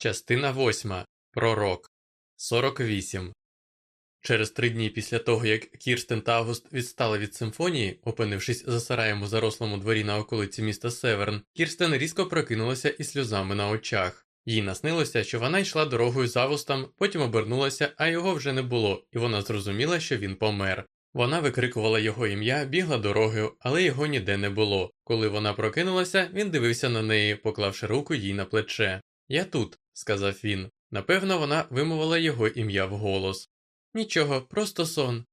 Частина 8. Пророк 48. Через три дні після того, як Кірстен та Август відстали від симфонії, опинившись за сараєм у зарослому дворі на околиці міста Северн, Кірстен різко прокинулася із сльозами на очах. Їй наснилося, що вона йшла дорогою з Августом, потім обернулася, а його вже не було, і вона зрозуміла, що він помер. Вона викрикувала його ім'я, бігла дорогою, але його ніде не було. Коли вона прокинулася, він дивився на неї, поклавши руку їй на плече. Я тут, сказав він. Напевно, вона вимовила його ім'я вголос. Нічого, просто сон.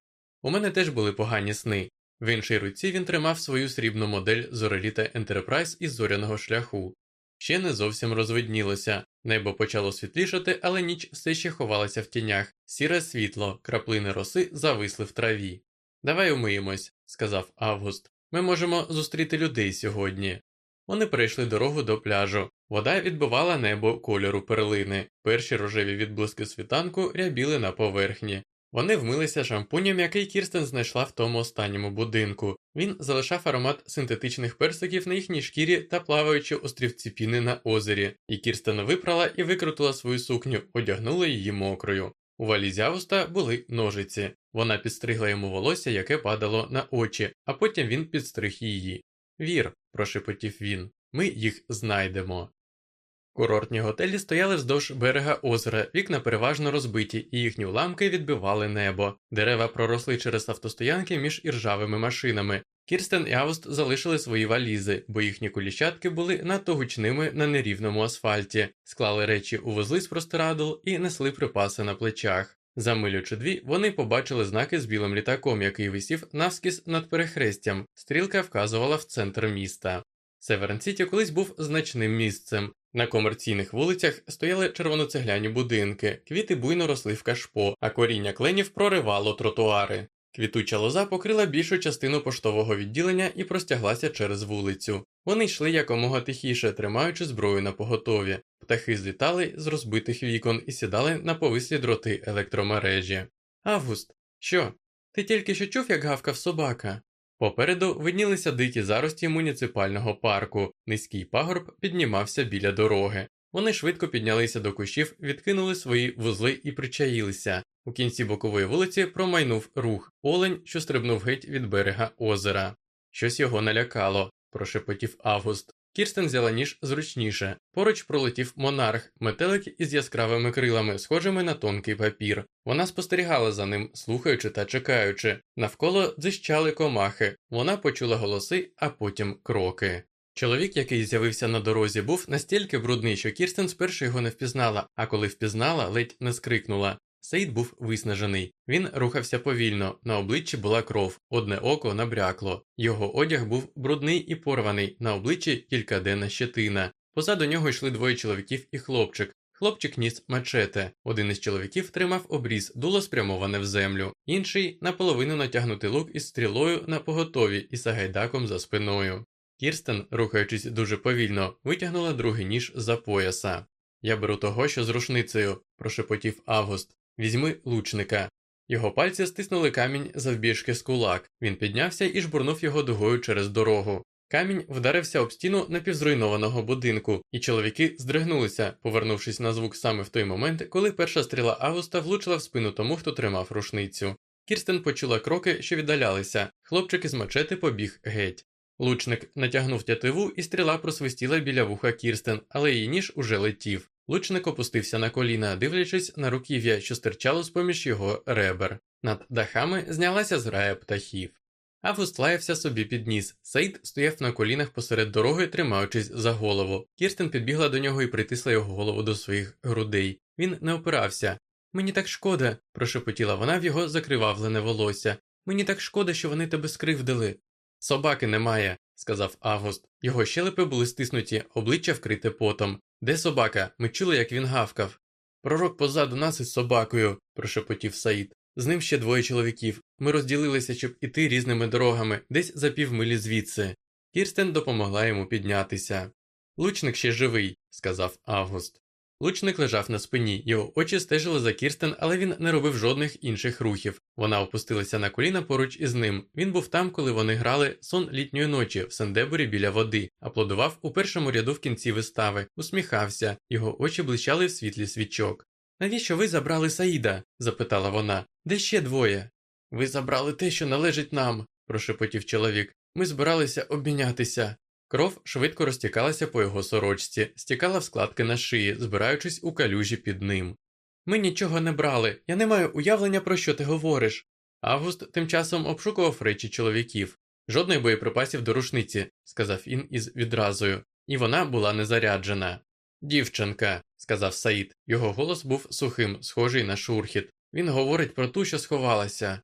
У мене теж були погані сни. В іншій руці він тримав свою срібну модель зореліта Ентерпрайз із зоряного шляху. Ще не зовсім розвиднілося, небо почало світлішати, але ніч все ще ховалася в тінях, сіре світло, краплини роси зависли в траві. Давай умиємось, сказав Август. Ми можемо зустріти людей сьогодні. Вони перейшли дорогу до пляжу. Вода відбивала небо кольору перлини. Перші рожеві відблиски світанку рябіли на поверхні. Вони вмилися шампунем, який Кірстен знайшла в тому останньому будинку. Він залишав аромат синтетичних персиків на їхній шкірі та плаваючи острівці піни на озері, і Кірстен випрала і викрутила свою сукню, одягнула її мокрою. У валізі Авуста були ножиці. Вона підстригла йому волосся, яке падало на очі, а потім він підстриг її. Вір, прошепотів він, ми їх знайдемо. Курортні готелі стояли вздовж берега озера, вікна переважно розбиті, і їхні уламки відбивали небо. Дерева проросли через автостоянки між іржавими машинами. Кірстен і Авуст залишили свої валізи, бо їхні куліщатки були надто гучними на нерівному асфальті, склали речі у вузли з простирадл і несли припаси на плечах. За милю чи дві вони побачили знаки з білим літаком, який висів навскіз над перехрестям. Стрілка вказувала в центр міста. Северн Сіті колись був значним місцем. На комерційних вулицях стояли червоноцегляні будинки, квіти буйно росли в кашпо, а коріння кленів проривало тротуари. Квітуча лоза покрила більшу частину поштового відділення і простяглася через вулицю. Вони йшли якомога тихіше, тримаючи зброю на поготові. Птахи злітали з розбитих вікон і сідали на повислі дроти електромережі. Август, що? Ти тільки що чув, як гавкав собака? Попереду виднілися дикі зарості муніципального парку, низький пагорб піднімався біля дороги. Вони швидко піднялися до кущів, відкинули свої вузли і причаїлися. У кінці бокової вулиці промайнув рух олень, що стрибнув геть від берега озера. Щось його налякало, прошепотів Август. Кірстен взяла ніж зручніше. Поруч пролетів монарх, метелик із яскравими крилами, схожими на тонкий папір. Вона спостерігала за ним, слухаючи та чекаючи. Навколо дзищали комахи. Вона почула голоси, а потім кроки. Чоловік, який з'явився на дорозі, був настільки брудний, що Кірстен спершу його не впізнала, а коли впізнала, ледь не скрикнула. Саїд був виснажений. Він рухався повільно, на обличчі була кров, одне око набрякло. Його одяг був брудний і порваний, на обличчі кількаденна щетина. Позаду нього йшли двоє чоловіків і хлопчик. Хлопчик ніс мачете. Один із чоловіків тримав обріз, дуло спрямоване в землю, інший наполовину натягнутий лук із стрілою на поготові і сагайдаком за спиною. Кірстен, рухаючись дуже повільно, витягнула другий ніж за пояса. Я беру того, що з рушницею, прошепотів Август. Візьми лучника. Його пальці стиснули камінь завбільшки з кулак. Він піднявся і жбурнув його дугою через дорогу. Камінь вдарився об стіну напівзруйнованого будинку, і чоловіки здригнулися, повернувшись на звук саме в той момент, коли перша стріла Августа влучила в спину тому, хто тримав рушницю. Кірстен почула кроки, що віддалялися. Хлопчик із мачети побіг геть. Лучник натягнув тятиву, і стріла просвистіла біля вуха Кірстен, але її ніж уже летів. Лучник опустився на коліна, дивлячись на руків'я, що стирчало з поміж його ребер. Над дахами знялася зграя птахів. Август лаявся собі під ніс. Саїд стояв на колінах посеред дороги, тримаючись за голову. Кірстен підбігла до нього і притисла його голову до своїх грудей. Він не опирався. Мені так шкода, прошепотіла вона в його закривавлене волосся. Мені так шкода, що вони тебе скривдили. Собаки немає, сказав Август. Його щелепи були стиснуті, обличчя вкрите потом. Де собака? Ми чули, як він гавкав. Пророк позаду нас із собакою, прошепотів Саїд. З ним ще двоє чоловіків. Ми розділилися, щоб іти різними дорогами, десь за півмилі звідси. Кірстен допомогла йому піднятися. Лучник ще живий, сказав Август. Лучник лежав на спині, його очі стежили за Кірстен, але він не робив жодних інших рухів. Вона опустилася на коліна поруч із ним. Він був там, коли вони грали сон літньої ночі в Сендебурі біля води, аплодував у першому ряду в кінці вистави, усміхався, його очі блищали в світлі свічок. Навіщо ви забрали Саїда? запитала вона. Де ще двоє? Ви забрали те, що належить нам, прошепотів чоловік. Ми збиралися обмінятися. Кров швидко розтікалася по його сорочці, стікала в складки на шиї, збираючись у калюжі під ним. Ми нічого не брали, я не маю уявлення, про що ти говориш. Август тим часом обшукував речі чоловіків. Жодної боєприпасів до рушниці, сказав він із відразою, і вона була не заряджена. Дівчинка, сказав Саїд, його голос був сухим, схожий на шурхіт. Він говорить про ту, що сховалася.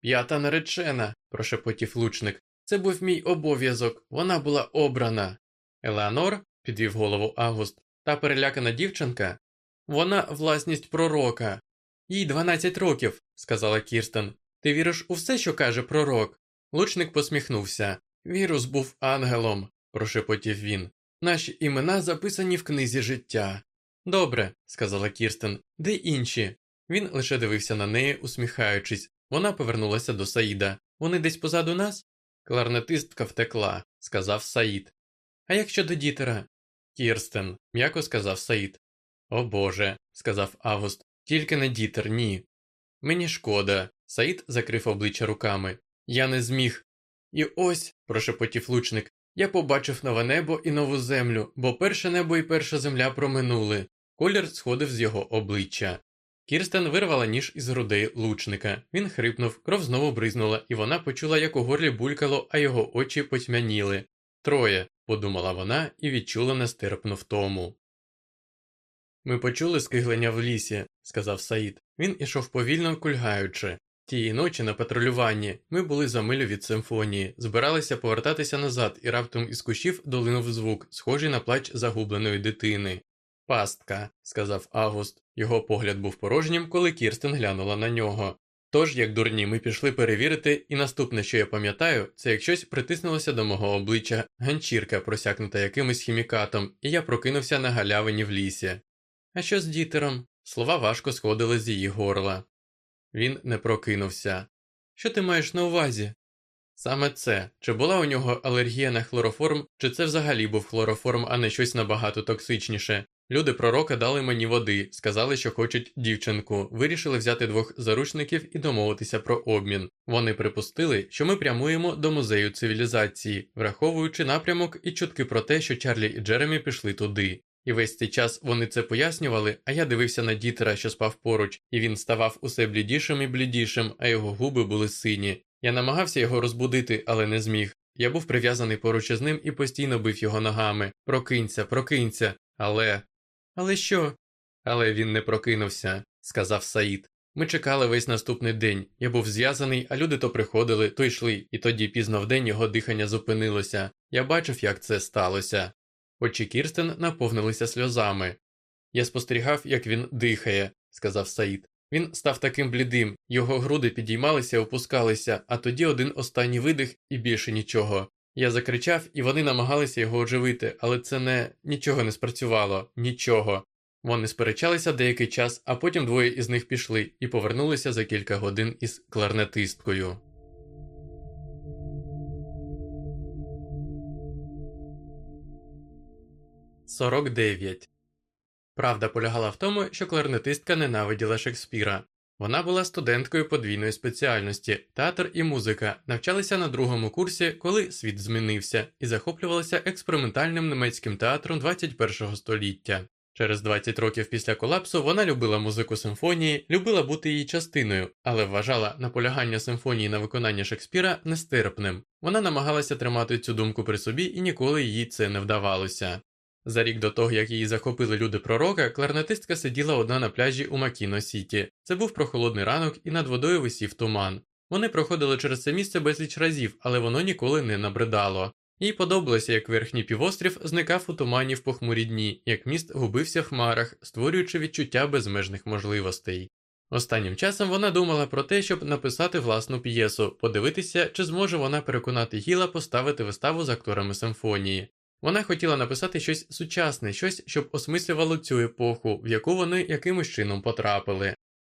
П'ята наречена, прошепотів лучник. Це був мій обов'язок, вона була обрана. Елеонор, підвів голову Август, та перелякана дівчинка. Вона власність пророка. Їй 12 років, сказала Кірстен. Ти віриш у все, що каже пророк? Лучник посміхнувся. Вірус був ангелом, прошепотів він. Наші імена записані в книзі життя. Добре, сказала Кірстен, де інші? Він лише дивився на неї, усміхаючись. Вона повернулася до Саїда. Вони десь позаду нас? Кларнетистка втекла, сказав Саїд. А як щодо дітера? Кірстен, м'яко сказав Саїд. О Боже, сказав Август, тільки не дітер, ні. Мені шкода. Саїд закрив обличчя руками. Я не зміг. І ось, прошепотів лучник, я побачив нове небо і нову землю, бо перше небо і перша земля проминули. Колір сходив з його обличчя. Кірстен вирвала ніж із грудей лучника. Він хрипнув, кров знову бризнула, і вона почула, як у горлі булькало, а його очі потьмяніли. Троє, подумала вона і відчула нестерпну втому. Ми почули скиглення в лісі, сказав Саїд. Він ішов повільно кульгаючи. Тієї ночі на патрулюванні ми були за милю від симфонії, збиралися повертатися назад, і раптом із кущів долинув звук, схожий на плач загубленої дитини. Пастка, сказав Август. Його погляд був порожнім, коли Кірстен глянула на нього. Тож, як дурні, ми пішли перевірити, і наступне, що я пам'ятаю, це як щось притиснулося до мого обличчя ганчірка, просякнута якимось хімікатом, і я прокинувся на галявині в лісі. А що з дітером? Слова важко сходили з її горла. Він не прокинувся. Що ти маєш на увазі? Саме це чи була у нього алергія на хлороформ, чи це взагалі був хлороформ, а не щось набагато токсичніше. Люди пророка дали мені води, сказали, що хочуть дівчинку, вирішили взяти двох заручників і домовитися про обмін. Вони припустили, що ми прямуємо до музею цивілізації, враховуючи напрямок і чутки про те, що Чарлі і Джеремі пішли туди. І весь цей час вони це пояснювали, а я дивився на дітера, що спав поруч, і він ставав усе блідішим і блідішим, а його губи були сині. Я намагався його розбудити, але не зміг. Я був прив'язаний поруч із ним і постійно бив його ногами. Прокинься, прокинься. Але. Але що? Але він не прокинувся, сказав Саїд. Ми чекали весь наступний день. Я був зв'язаний, а люди то приходили, то йшли, і тоді пізно вдень його дихання зупинилося. Я бачив, як це сталося. Очі Кірстен наповнилися сльозами. Я спостерігав, як він дихає, сказав Саїд. Він став таким блідим, його груди підіймалися, опускалися, а тоді один останній видих і більше нічого. Я закричав, і вони намагалися його оживити, але це не нічого не спрацювало, нічого. Вони сперечалися деякий час, а потім двоє із них пішли і повернулися за кілька годин із кларнетисткою. Сорок дев'ять Правда полягала в тому, що кларнетистка ненавиділа Шекспіра. Вона була студенткою подвійної спеціальності, театр і музика, навчалися на другому курсі, коли світ змінився, і захоплювалася експериментальним німецьким театром 21 століття. Через 20 років після колапсу вона любила музику симфонії, любила бути її частиною, але вважала наполягання симфонії на виконання Шекспіра нестерпним. Вона намагалася тримати цю думку при собі і ніколи їй це не вдавалося. За рік до того, як її захопили люди пророка, кларнетистка сиділа одна на пляжі у Макіно Сіті. Це був прохолодний ранок, і над водою висів туман. Вони проходили через це місце безліч разів, але воно ніколи не набридало. Їй подобалося, як верхній півострів зникав у тумані в похмурі дні, як міст губився в хмарах, створюючи відчуття безмежних можливостей. Останнім часом вона думала про те, щоб написати власну п'єсу, подивитися, чи зможе вона переконати Гіла поставити виставу з акторами симфонії. Вона хотіла написати щось сучасне, щось, щоб осмислювало цю епоху, в яку вони якимось чином потрапили.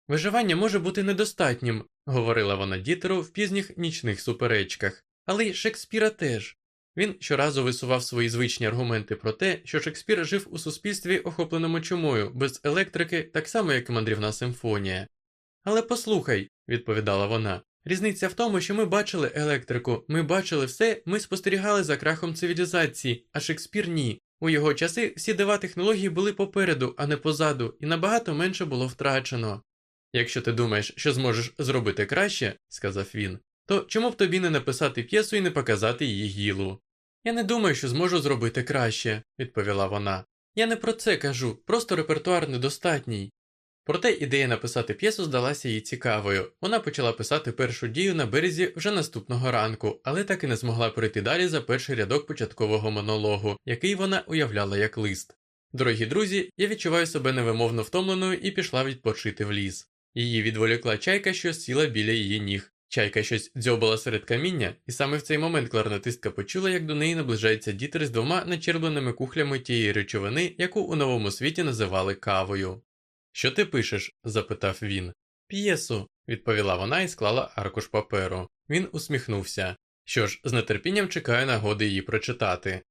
Виживання може бути недостатнім, говорила вона дітеру в пізніх нічних суперечках, але й Шекспіра теж. Він щоразу висував свої звичні аргументи про те, що Шекспір жив у суспільстві, охопленому чумою, без електрики, так само, як і мандрівна симфонія. Але послухай, відповідала вона, різниця в тому, що ми бачили електрику, ми бачили все, ми спостерігали за крахом цивілізації, а Шекспір ні. У його часи всі дива технології були попереду, а не позаду, і набагато менше було втрачено. Якщо ти думаєш, що зможеш зробити краще, сказав він, то чому б тобі не написати п'єсу і не показати її гілу? Я не думаю, що зможу зробити краще, відповіла вона. Я не про це кажу, просто репертуар недостатній. Проте ідея написати п'єсу здалася їй цікавою. Вона почала писати першу дію на березі вже наступного ранку, але так і не змогла пройти далі за перший рядок початкового монологу, який вона уявляла як лист. Дорогі друзі, я відчуваю себе невимовно втомленою і пішла відпочити в ліс. Її відволікла чайка, що сіла біля її ніг. Чайка щось дзьобала серед каміння, і саме в цей момент кларнетистка почула, як до неї наближається дітер з двома начербленими кухлями тієї речовини, яку у новому світі називали кавою. Що ти пишеш? запитав він. П'єсу, відповіла вона і склала аркуш паперу. Він усміхнувся. Що ж, з нетерпінням чекаю нагоди її прочитати.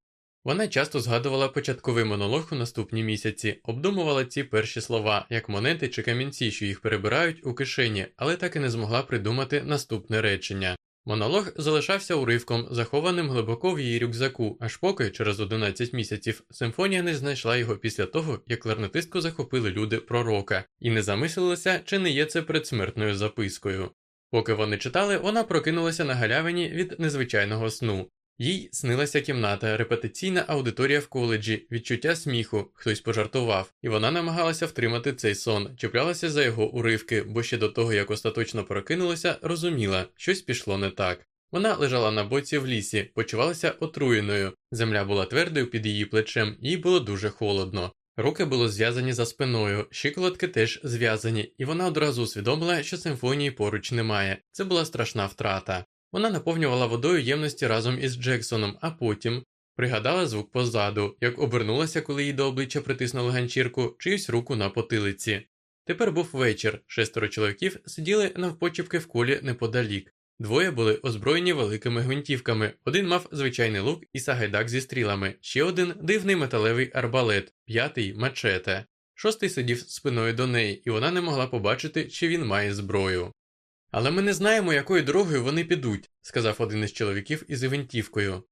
Вона часто згадувала початковий монолог у наступні місяці, обдумувала ці перші слова, як монети чи камінці, що їх перебирають у кишені, але так і не змогла придумати наступне речення. Монолог залишався уривком, захованим глибоко в її рюкзаку, аж поки, через 11 місяців, симфонія не знайшла його після того, як кларнетистку захопили люди пророка, і не замислилася, чи не є це предсмертною запискою. Поки вони читали, вона прокинулася на галявині від незвичайного сну. Їй снилася кімната, репетиційна аудиторія в коледжі, відчуття сміху, хтось пожартував, і вона намагалася втримати цей сон, чіплялася за його уривки, бо ще до того, як остаточно прокинулася, розуміла, щось пішло не так. Вона лежала на боці в лісі, почувалася отруєною, земля була твердою під її плечем, їй було дуже холодно. Руки були зв'язані за спиною, щиколотки теж зв'язані, і вона одразу усвідомила, що симфонії поруч немає. Це була страшна втрата. Вона наповнювала водою ємності разом із Джексоном, а потім пригадала звук позаду, як обернулася, коли їй до обличчя притиснули ганчірку, чиюсь руку на потилиці. Тепер був вечір, шестеро чоловіків сиділи навпочіпки в колі неподалік. Двоє були озброєні великими гвинтівками, один мав звичайний лук і сагайдак зі стрілами, ще один дивний металевий арбалет, п'ятий мачете. Шостий сидів спиною до неї, і вона не могла побачити, чи він має зброю. Але ми не знаємо, якою дорогою вони підуть, сказав один із чоловіків із гвинтівкою.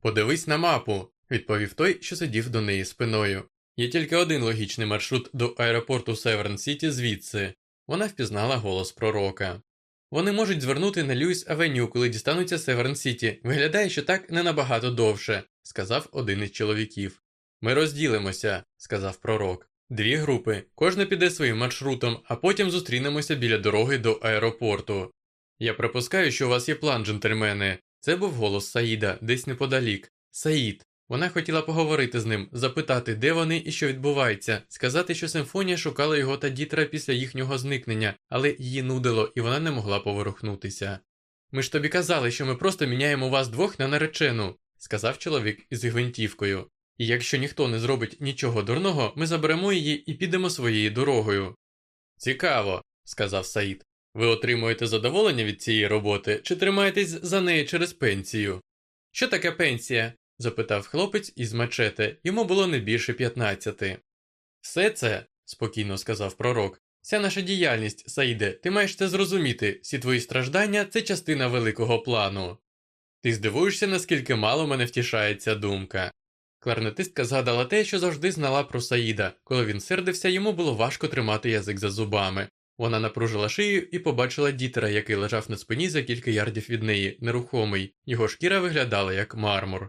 Подивись на мапу, відповів той, що сидів до неї спиною. Є тільки один логічний маршрут до аеропорту Северн Сіті звідси. Вона впізнала голос пророка. Вони можуть звернути на Льюіс Авеню, коли дістануться Северн Сіті. Виглядає, що так не набагато довше, сказав один із чоловіків. Ми розділимося, сказав пророк. Дві групи, кожна піде своїм маршрутом, а потім зустрінемося біля дороги до аеропорту. Я припускаю, що у вас є план, джентльмени. Це був голос Саїда, десь неподалік. Саїд. Вона хотіла поговорити з ним, запитати, де вони і що відбувається, сказати, що симфонія шукала його та дітра після їхнього зникнення, але її нудило, і вона не могла поворухнутися. Ми ж тобі казали, що ми просто міняємо вас двох на наречену, сказав чоловік із гвинтівкою. І якщо ніхто не зробить нічого дурного, ми заберемо її і підемо своєю дорогою. Цікаво, сказав Саїд. Ви отримуєте задоволення від цієї роботи чи тримаєтесь за неї через пенсію? Що таке пенсія? запитав хлопець із мачете, йому було не більше п'ятнадцяти. Все це, спокійно сказав пророк, вся наша діяльність, Саїде, ти маєш це зрозуміти, всі твої страждання це частина великого плану. Ти здивуєшся, наскільки мало мене втішає ця думка. Кларнетистка згадала те, що завжди знала про Саїда. Коли він сердився, йому було важко тримати язик за зубами. Вона напружила шию і побачила дітера, який лежав на спині за кілька ярдів від неї, нерухомий, його шкіра виглядала як мармур.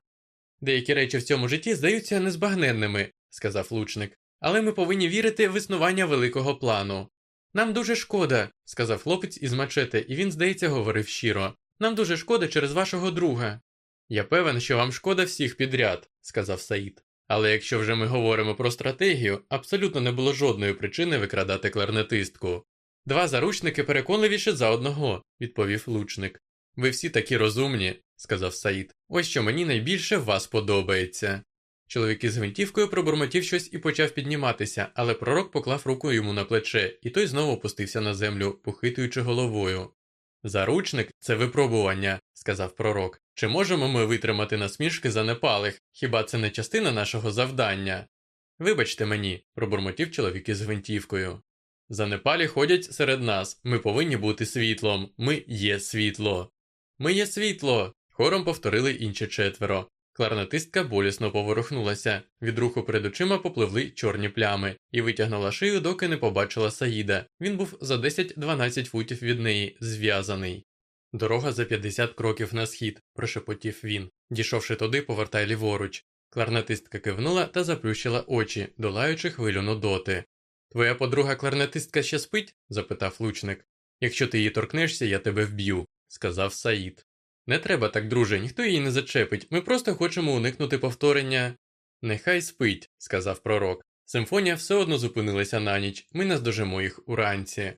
Деякі речі в цьому житті здаються незбагненними, сказав лучник, але ми повинні вірити в існування великого плану. Нам дуже шкода, сказав хлопець із мачете, і він, здається, говорив щиро. Нам дуже шкода через вашого друга. Я певен, що вам шкода всіх підряд, сказав Саїд. Але якщо вже ми говоримо про стратегію, абсолютно не було жодної причини викрадати кларнетистку. Два заручники переконливіше за одного, відповів лучник. Ви всі такі розумні, сказав Саїд. Ось що мені найбільше вас подобається. Чоловік із гвинтівкою пробурмотів щось і почав підніматися, але пророк поклав руку йому на плече, і той знову опустився на землю, похитуючи головою. Заручник це випробування, сказав пророк. Чи можемо ми витримати насмішки занепалих? Хіба це не частина нашого завдання? Вибачте мені, пробурмотів чоловік із гвинтівкою. Занепалі ходять серед нас, ми повинні бути світлом, ми є світло. Ми є світло. хором повторили інші четверо. Кларнетистка болісно поворухнулася, від руху перед очима попливли чорні плями, і витягнула шию, доки не побачила Саїда. Він був за 10-12 футів від неї, зв'язаний. Дорога за 50 кроків на схід, прошепотів він. Дійшовши туди, повертай ліворуч. Кларнетистка кивнула та заплющила очі, долаючи хвилю нудоти. Твоя подруга кларнетистка ще спить? запитав лучник. Якщо ти її торкнешся, я тебе вб'ю, сказав Саїд. Не треба так, друже, ніхто її не зачепить, ми просто хочемо уникнути повторення. Нехай спить, сказав пророк. Симфонія все одно зупинилася на ніч, ми наздожимо їх уранці.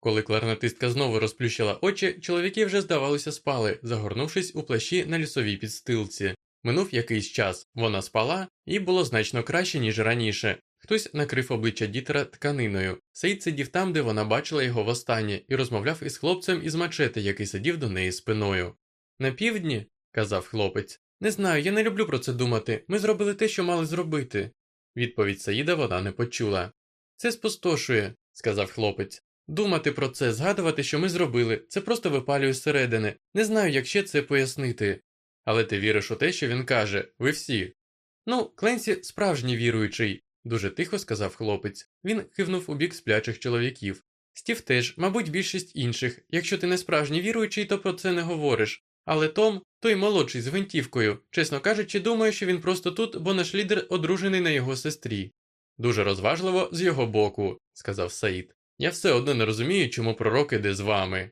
Коли кларнетистка знову розплющила очі, чоловіки вже, здавалося, спали, загорнувшись у плащі на лісовій підстилці. Минув якийсь час, вона спала, і було значно краще, ніж раніше. Хтось накрив обличчя дітера тканиною. Сейд сидів там, де вона бачила його востаннє, і розмовляв із хлопцем із мачети, який сидів до неї спиною. На півдні, казав хлопець, не знаю, я не люблю про це думати. Ми зробили те, що мали зробити. Відповідь Саїда вона не почула. Це спустошує, сказав хлопець. Думати про це, згадувати, що ми зробили, це просто випалює зсередини. Не знаю, як ще це пояснити. Але ти віриш у те, що він каже, ви всі. Ну, Кленсі справжній віруючий, дуже тихо сказав хлопець. Він кивнув у бік сплячих чоловіків. Стів теж, мабуть, більшість інших. Якщо ти не справжній віруючий, то про це не говориш. Але Том, той молодший з гвинтівкою, чесно кажучи, думає, що він просто тут, бо наш лідер одружений на його сестрі. Дуже розважливо з його боку, сказав Саїд. Я все одно не розумію, чому пророк іде з вами.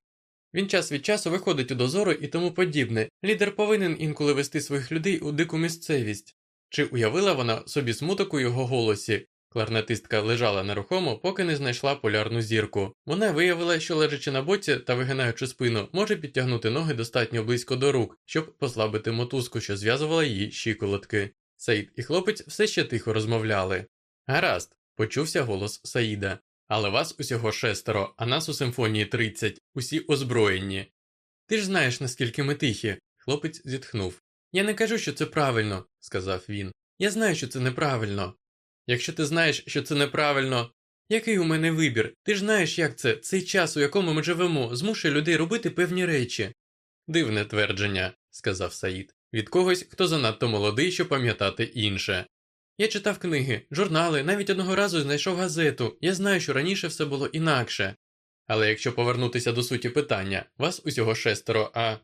Він час від часу виходить у дозору і тому подібне. Лідер повинен інколи вести своїх людей у дику місцевість. Чи уявила вона собі смуток у його голосі? Кларнетистка лежала нерухомо, поки не знайшла полярну зірку. Вона виявила, що лежачи на боці та вигинаючи спину, може підтягнути ноги достатньо близько до рук, щоб послабити мотузку, що зв'язувала її щиколотки. Саїд і хлопець все ще тихо розмовляли. Гаразд, почувся голос Саїда. Але вас усього шестеро, а нас у симфонії тридцять, усі озброєні. Ти ж знаєш, наскільки ми тихі, хлопець зітхнув. Я не кажу, що це правильно, сказав він. Я знаю, що це неправильно. Якщо ти знаєш, що це неправильно, який у мене вибір? Ти ж знаєш, як це, цей час, у якому ми живемо, змушує людей робити певні речі. Дивне твердження, сказав Саїд, від когось, хто занадто молодий, щоб пам'ятати інше. Я читав книги, журнали, навіть одного разу знайшов газету. Я знаю, що раніше все було інакше. Але якщо повернутися до суті питання, вас усього шестеро, а.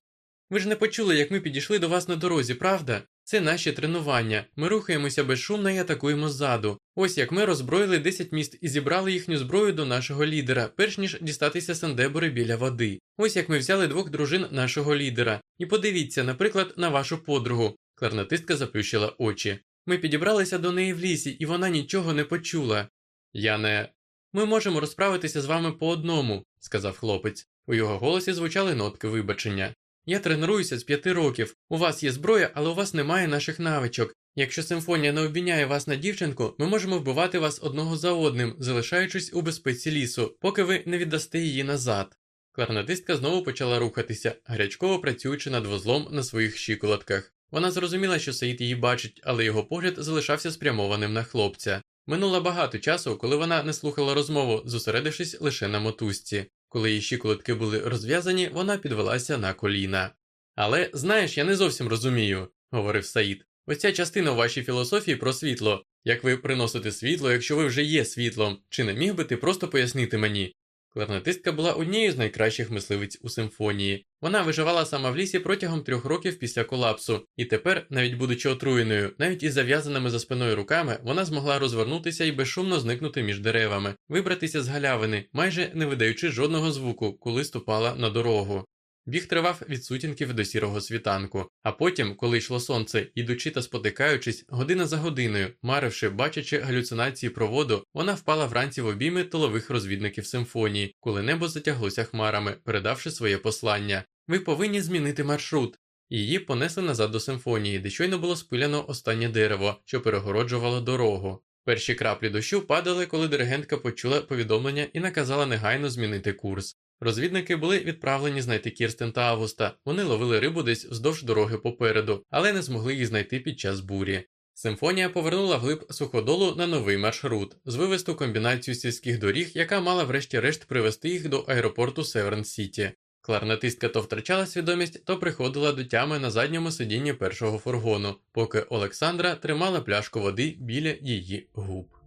Ви ж не почули, як ми підійшли до вас на дорозі, правда? Це наші тренування. Ми рухаємося безшумно і атакуємо ззаду. Ось як ми роззброїли 10 міст і зібрали їхню зброю до нашого лідера, перш ніж дістатися Сандебори біля води. Ось як ми взяли двох дружин нашого лідера. І подивіться, наприклад, на вашу подругу. Кларнетистка заплющила очі. Ми підібралися до неї в лісі, і вона нічого не почула. Я не. Ми можемо розправитися з вами по одному, сказав хлопець. У його голосі звучали нотки вибачення. Я тренуюся з п'яти років. У вас є зброя, але у вас немає наших навичок. Якщо симфонія не обміняє вас на дівчинку, ми можемо вбивати вас одного за одним, залишаючись у безпеці лісу, поки ви не віддасте її назад. Кларнетистка знову почала рухатися, гарячково працюючи над вузлом на своїх щиколотках. Вона зрозуміла, що Саїд її бачить, але його погляд залишався спрямованим на хлопця. Минуло багато часу, коли вона не слухала розмову, зосередившись лише на мотузці. Коли її щиколотки були розв'язані, вона підвелася на коліна. Але знаєш, я не зовсім розумію, говорив Саїд. Ось ця частина вашій філософії про світло. Як ви приносите світло, якщо ви вже є світлом, чи не міг би ти просто пояснити мені? Кларнетистка була однією з найкращих мисливиць у симфонії. Вона виживала сама в лісі протягом трьох років після колапсу, і тепер, навіть будучи отруєною, навіть із зав'язаними за спиною руками, вона змогла розвернутися і безшумно зникнути між деревами, вибратися з галявини, майже не видаючи жодного звуку, коли ступала на дорогу. Біг тривав від сутінків до сірого світанку, а потім, коли йшло сонце, ідучи та спотикаючись, година за годиною, маривши, бачачи галюцинації про воду, вона впала вранці в обійми тилових розвідників симфонії, коли небо затяглося хмарами, передавши своє послання. Ви повинні змінити маршрут. Її понесли назад до симфонії, де щойно було спиляно останнє дерево, що перегороджувало дорогу. Перші краплі дощу падали, коли диригентка почула повідомлення і наказала негайно змінити курс. Розвідники були відправлені знайти Кірстен та Августа. Вони ловили рибу десь вздовж дороги попереду, але не змогли їх знайти під час бурі. Симфонія повернула вглиб суходолу на новий маршрут, звивисту комбінацію сільських доріг, яка мала врешті-решт привести їх до аеропорту Северн Сіті. Кларнетистка то втрачала свідомість, то приходила до тями на задньому сидінні першого фургону, поки Олександра тримала пляшку води біля її губ.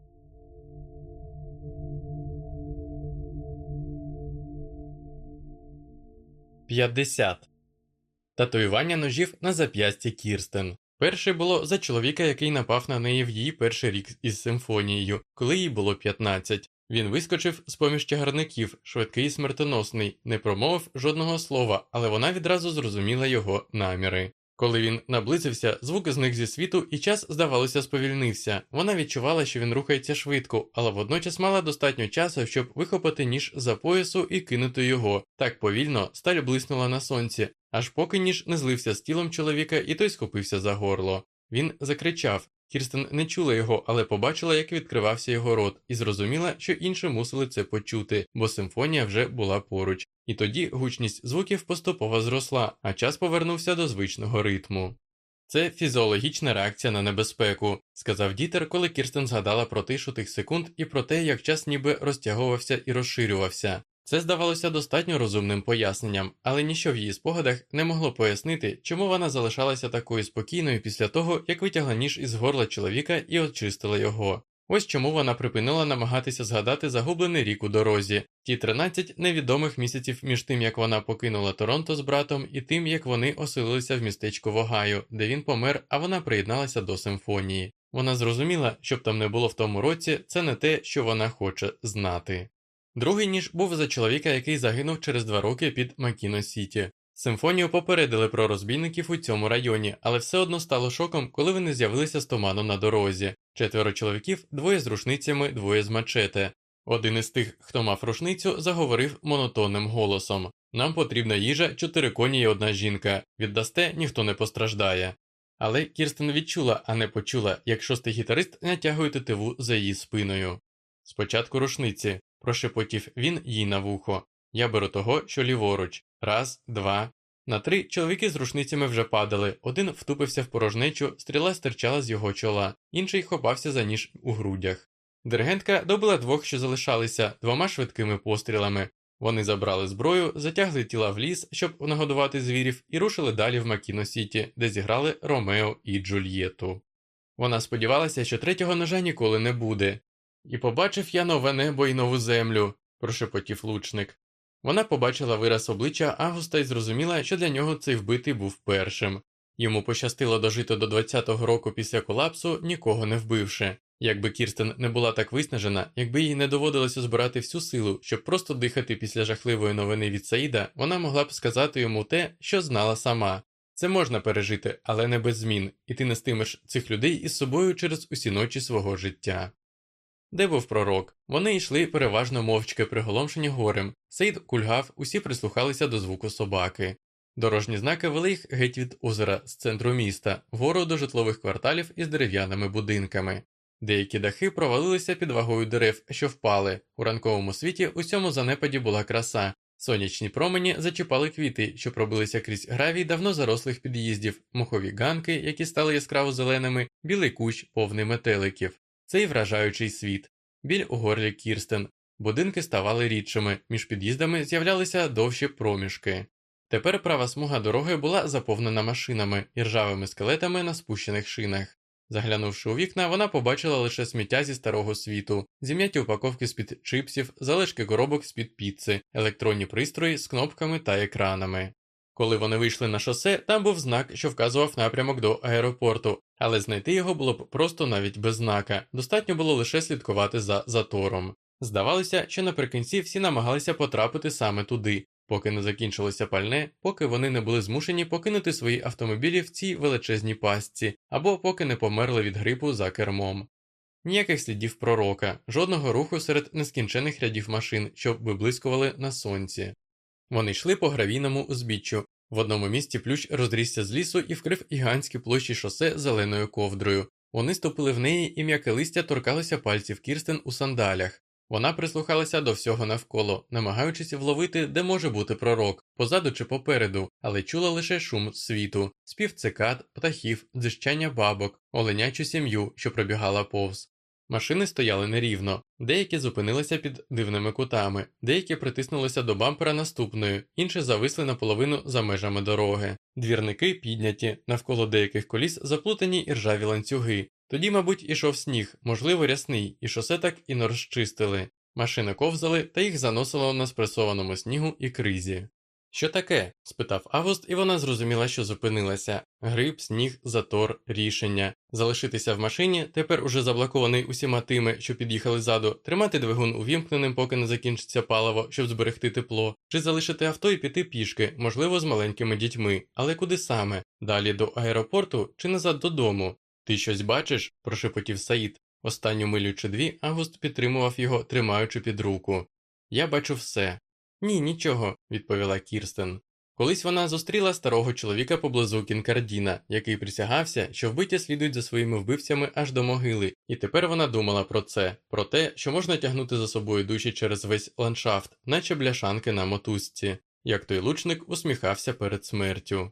П'ятдесят Татуювання ножів на зап'ясті Кірстен. Перше було за чоловіка, який напав на неї в її перший рік із симфонією, коли їй було 15. Він вискочив з поміж чагарників, швидкий і смертоносний, не промовив жодного слова, але вона відразу зрозуміла його наміри. Коли він наблизився, звук зник зі світу, і час, здавалося, сповільнився. Вона відчувала, що він рухається швидко, але водночас мала достатньо часу, щоб вихопити ніж за поясу і кинути його. Так повільно сталь блиснула на сонці, аж поки ніж не злився з тілом чоловіка, і той схопився за горло. Він закричав. Кірстен не чула його, але побачила, як відкривався його рот, і зрозуміла, що інші мусили це почути, бо симфонія вже була поруч. І тоді гучність звуків поступово зросла, а час повернувся до звичного ритму. Це фізіологічна реакція на небезпеку, сказав Дітер, коли Кірстен згадала про тишу тих секунд і про те, як час ніби розтягувався і розширювався. Це здавалося достатньо розумним поясненням, але ніщо в її спогадах не могло пояснити, чому вона залишалася такою спокійною після того, як витягла ніж із горла чоловіка і очистила його. Ось чому вона припинила намагатися згадати загублений рік у дорозі, ті 13 невідомих місяців між тим, як вона покинула Торонто з братом, і тим, як вони оселилися в містечку в Огайо, де він помер, а вона приєдналася до симфонії. Вона зрозуміла, щоб там не було в тому році, це не те, що вона хоче знати. Другий ніж був за чоловіка, який загинув через два роки під Макіно Сіті. Симфонію попередили про розбійників у цьому районі, але все одно стало шоком, коли вони з'явилися з туманом на дорозі. Четверо чоловіків, двоє з рушницями, двоє з мачете. Один із тих, хто мав рушницю, заговорив монотонним голосом: Нам потрібна їжа, чотири коні і одна жінка. Віддасте, ніхто не постраждає. Але Кірстен відчула, а не почула, як шостий гітарист натягує тетиву за її спиною. Спочатку рушниці, прошепотів він їй на вухо. Я беру того, що ліворуч. Раз, два. На три чоловіки з рушницями вже падали, один втупився в порожнечу, стріла стирчала з його чола, інший хопався за ніж у грудях. Диригентка добила двох, що залишалися, двома швидкими пострілами. Вони забрали зброю, затягли тіла в ліс, щоб нагодувати звірів, і рушили далі в Макіно Сіті, де зіграли Ромео і Джульєту. Вона сподівалася, що третього ножа ніколи не буде. І побачив я нове небо і нову землю, прошепотів лучник. Вона побачила вираз обличчя Августа і зрозуміла, що для нього цей вбитий був першим. Йому пощастило дожити до 20-го року після колапсу, нікого не вбивши. Якби Кірстен не була так виснажена, якби їй не доводилося збирати всю силу, щоб просто дихати після жахливої новини від Саїда, вона могла б сказати йому те, що знала сама. Це можна пережити, але не без змін, і ти нестимеш цих людей із собою через усі ночі свого життя. Де був пророк? Вони йшли переважно мовчки, приголомшені горем. Сейд кульгав, усі прислухалися до звуку собаки. Дорожні знаки вели їх геть від озера з центру міста, вгору до житлових кварталів із дерев'яними будинками. Деякі дахи провалилися під вагою дерев, що впали. У ранковому світі у цьому занепаді була краса. Сонячні промені зачіпали квіти, що пробилися крізь гравій давно зарослих під'їздів, мухові ганки, які стали яскраво зеленими, білий кущ, повний метеликів. Цей вражаючий світ. Біль у горлі Кірстен. Будинки ставали рідшими, між під'їздами з'являлися довші проміжки. Тепер права смуга дороги була заповнена машинами і ржавими скелетами на спущених шинах. Заглянувши у вікна, вона побачила лише сміття зі старого світу, зім'яті упаковки з-під чипсів, залишки коробок з-під піци, електронні пристрої з кнопками та екранами. Коли вони вийшли на шосе, там був знак, що вказував напрямок до аеропорту, але знайти його було б просто навіть без знака, достатньо було лише слідкувати за затором. Здавалося, що наприкінці всі намагалися потрапити саме туди, поки не закінчилося пальне, поки вони не були змушені покинути свої автомобілі в цій величезній пастці, або поки не померли від грипу за кермом. Ніяких слідів пророка, жодного руху серед нескінчених рядів машин, що виблискували на сонці. Вони йшли по гравійному узбіччю, В одному місці плющ розрісся з лісу і вкрив гігантські площі шосе зеленою ковдрою. Вони ступили в неї, і м'яке листя торкалося пальців Кірстен у сандалях. Вона прислухалася до всього навколо, намагаючись вловити, де може бути пророк, позаду чи попереду, але чула лише шум світу, спів цикад, птахів, дзищання бабок, оленячу сім'ю, що пробігала повз. Машини стояли нерівно, деякі зупинилися під дивними кутами, деякі притиснулися до бампера наступною, інші зависли наполовину за межами дороги. Двірники підняті, навколо деяких коліс заплутані і ржаві ланцюги. Тоді, мабуть, ішов сніг, можливо, рясний, і шосе так і не розчистили. Машини ковзали та їх заносило на спресованому снігу і кризі. Що таке? спитав Август, і вона зрозуміла, що зупинилася гриб, сніг, затор, рішення. Залишитися в машині, тепер уже заблокований усіма тими, що під'їхали ззаду, тримати двигун увімкненим, поки не закінчиться паливо, щоб зберегти тепло, чи залишити авто і піти пішки, можливо, з маленькими дітьми, але куди саме? Далі до аеропорту чи назад додому? Ти щось бачиш? прошепотів Саїд. Останню милю чи дві Август підтримував його, тримаючи під руку. Я бачу все. Ні, нічого, відповіла Кірстен. Колись вона зустріла старого чоловіка поблизу Кінкардіна, який присягався, що вбиття слідують за своїми вбивцями аж до могили, і тепер вона думала про це, про те, що можна тягнути за собою душі через весь ландшафт, наче бляшанки на мотузці, як той лучник усміхався перед смертю.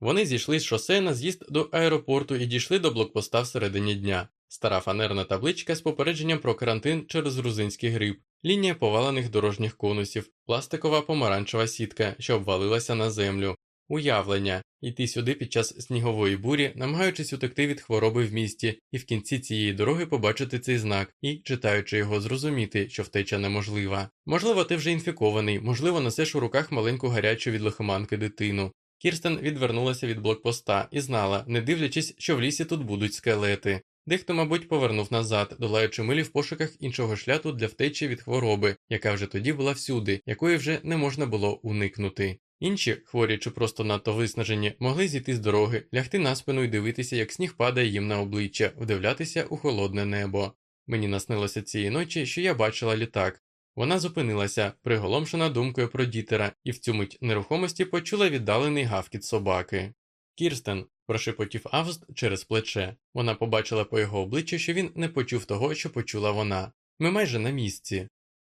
Вони зійшли з шосе на з'їзд до аеропорту і дійшли до блокпоста всередині дня. Стара фанерна табличка з попередженням про карантин через грузинський гриб, лінія повалених дорожніх конусів, пластикова помаранчева сітка, що обвалилася на землю, уявлення йти сюди під час снігової бурі, намагаючись утекти від хвороби в місті, і в кінці цієї дороги побачити цей знак і, читаючи його, зрозуміти, що втеча неможлива. Можливо, ти вже інфікований, можливо, несеш у руках маленьку гарячу від лихоманки дитину. Кірстен відвернулася від блокпоста і знала, не дивлячись, що в лісі тут будуть скелети. Дехто, мабуть, повернув назад, долаючи милі в пошуках іншого шляху для втечі від хвороби, яка вже тоді була всюди, якої вже не можна було уникнути. Інші, хворі чи просто надто виснажені, могли зійти з дороги, лягти на спину і дивитися, як сніг падає їм на обличчя, вдивлятися у холодне небо. Мені наснилося цієї ночі, що я бачила літак. Вона зупинилася, приголомшена думкою про дітера, і в цю мить нерухомості почула віддалений гавкіт собаки. Кірстен, прошепотів Авст через плече. Вона побачила по його обличчю, що він не почув того, що почула вона. Ми майже на місці.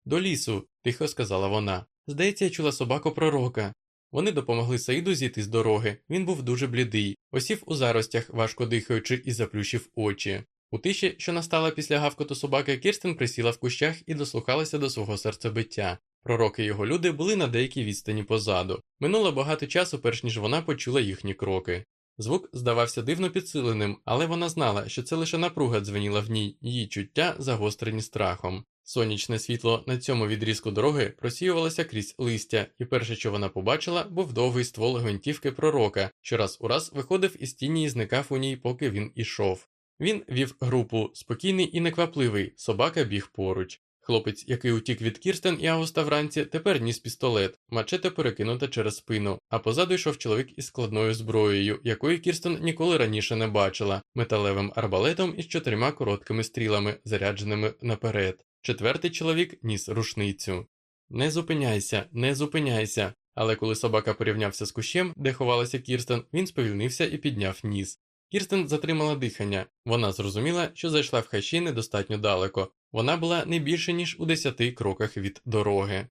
До лісу, тихо сказала вона. Здається, я чула собаку пророка. Вони допомогли Саїду зійти з дороги. Він був дуже блідий, осів у заростях, важко дихаючи, і заплющив очі. У тиші, що настала після гавкоту собаки, Кірстен присіла в кущах і дослухалася до свого серцебиття. Пророки його люди були на деякій відстані позаду. Минуло багато часу, перш ніж вона почула їхні кроки. Звук здавався дивно підсиленим, але вона знала, що це лише напруга дзвеніла в ній, її чуття загострені страхом. Сонячне світло на цьому відрізку дороги просіювалося крізь листя, і перше, що вона побачила, був довгий ствол гвинтівки пророка, що раз у раз виходив із тіні і зникав у ній, поки він ішов. Він вів групу, спокійний і неквапливий, собака біг поруч. Хлопець, який утік від Кірстен і Августа вранці, тепер ніс пістолет, мачете перекинута через спину, а позаду йшов чоловік із складною зброєю, якої Кірстен ніколи раніше не бачила, металевим арбалетом із чотирма короткими стрілами, зарядженими наперед. Четвертий чоловік ніс рушницю. Не зупиняйся, не зупиняйся. Але коли собака порівнявся з кущем, де ховалася Кірстен, він сповільнився і підняв ніс. Кірстен затримала дихання. Вона зрозуміла, що зайшла в хащі недостатньо далеко. Вона була не більше, ніж у десяти кроках від дороги.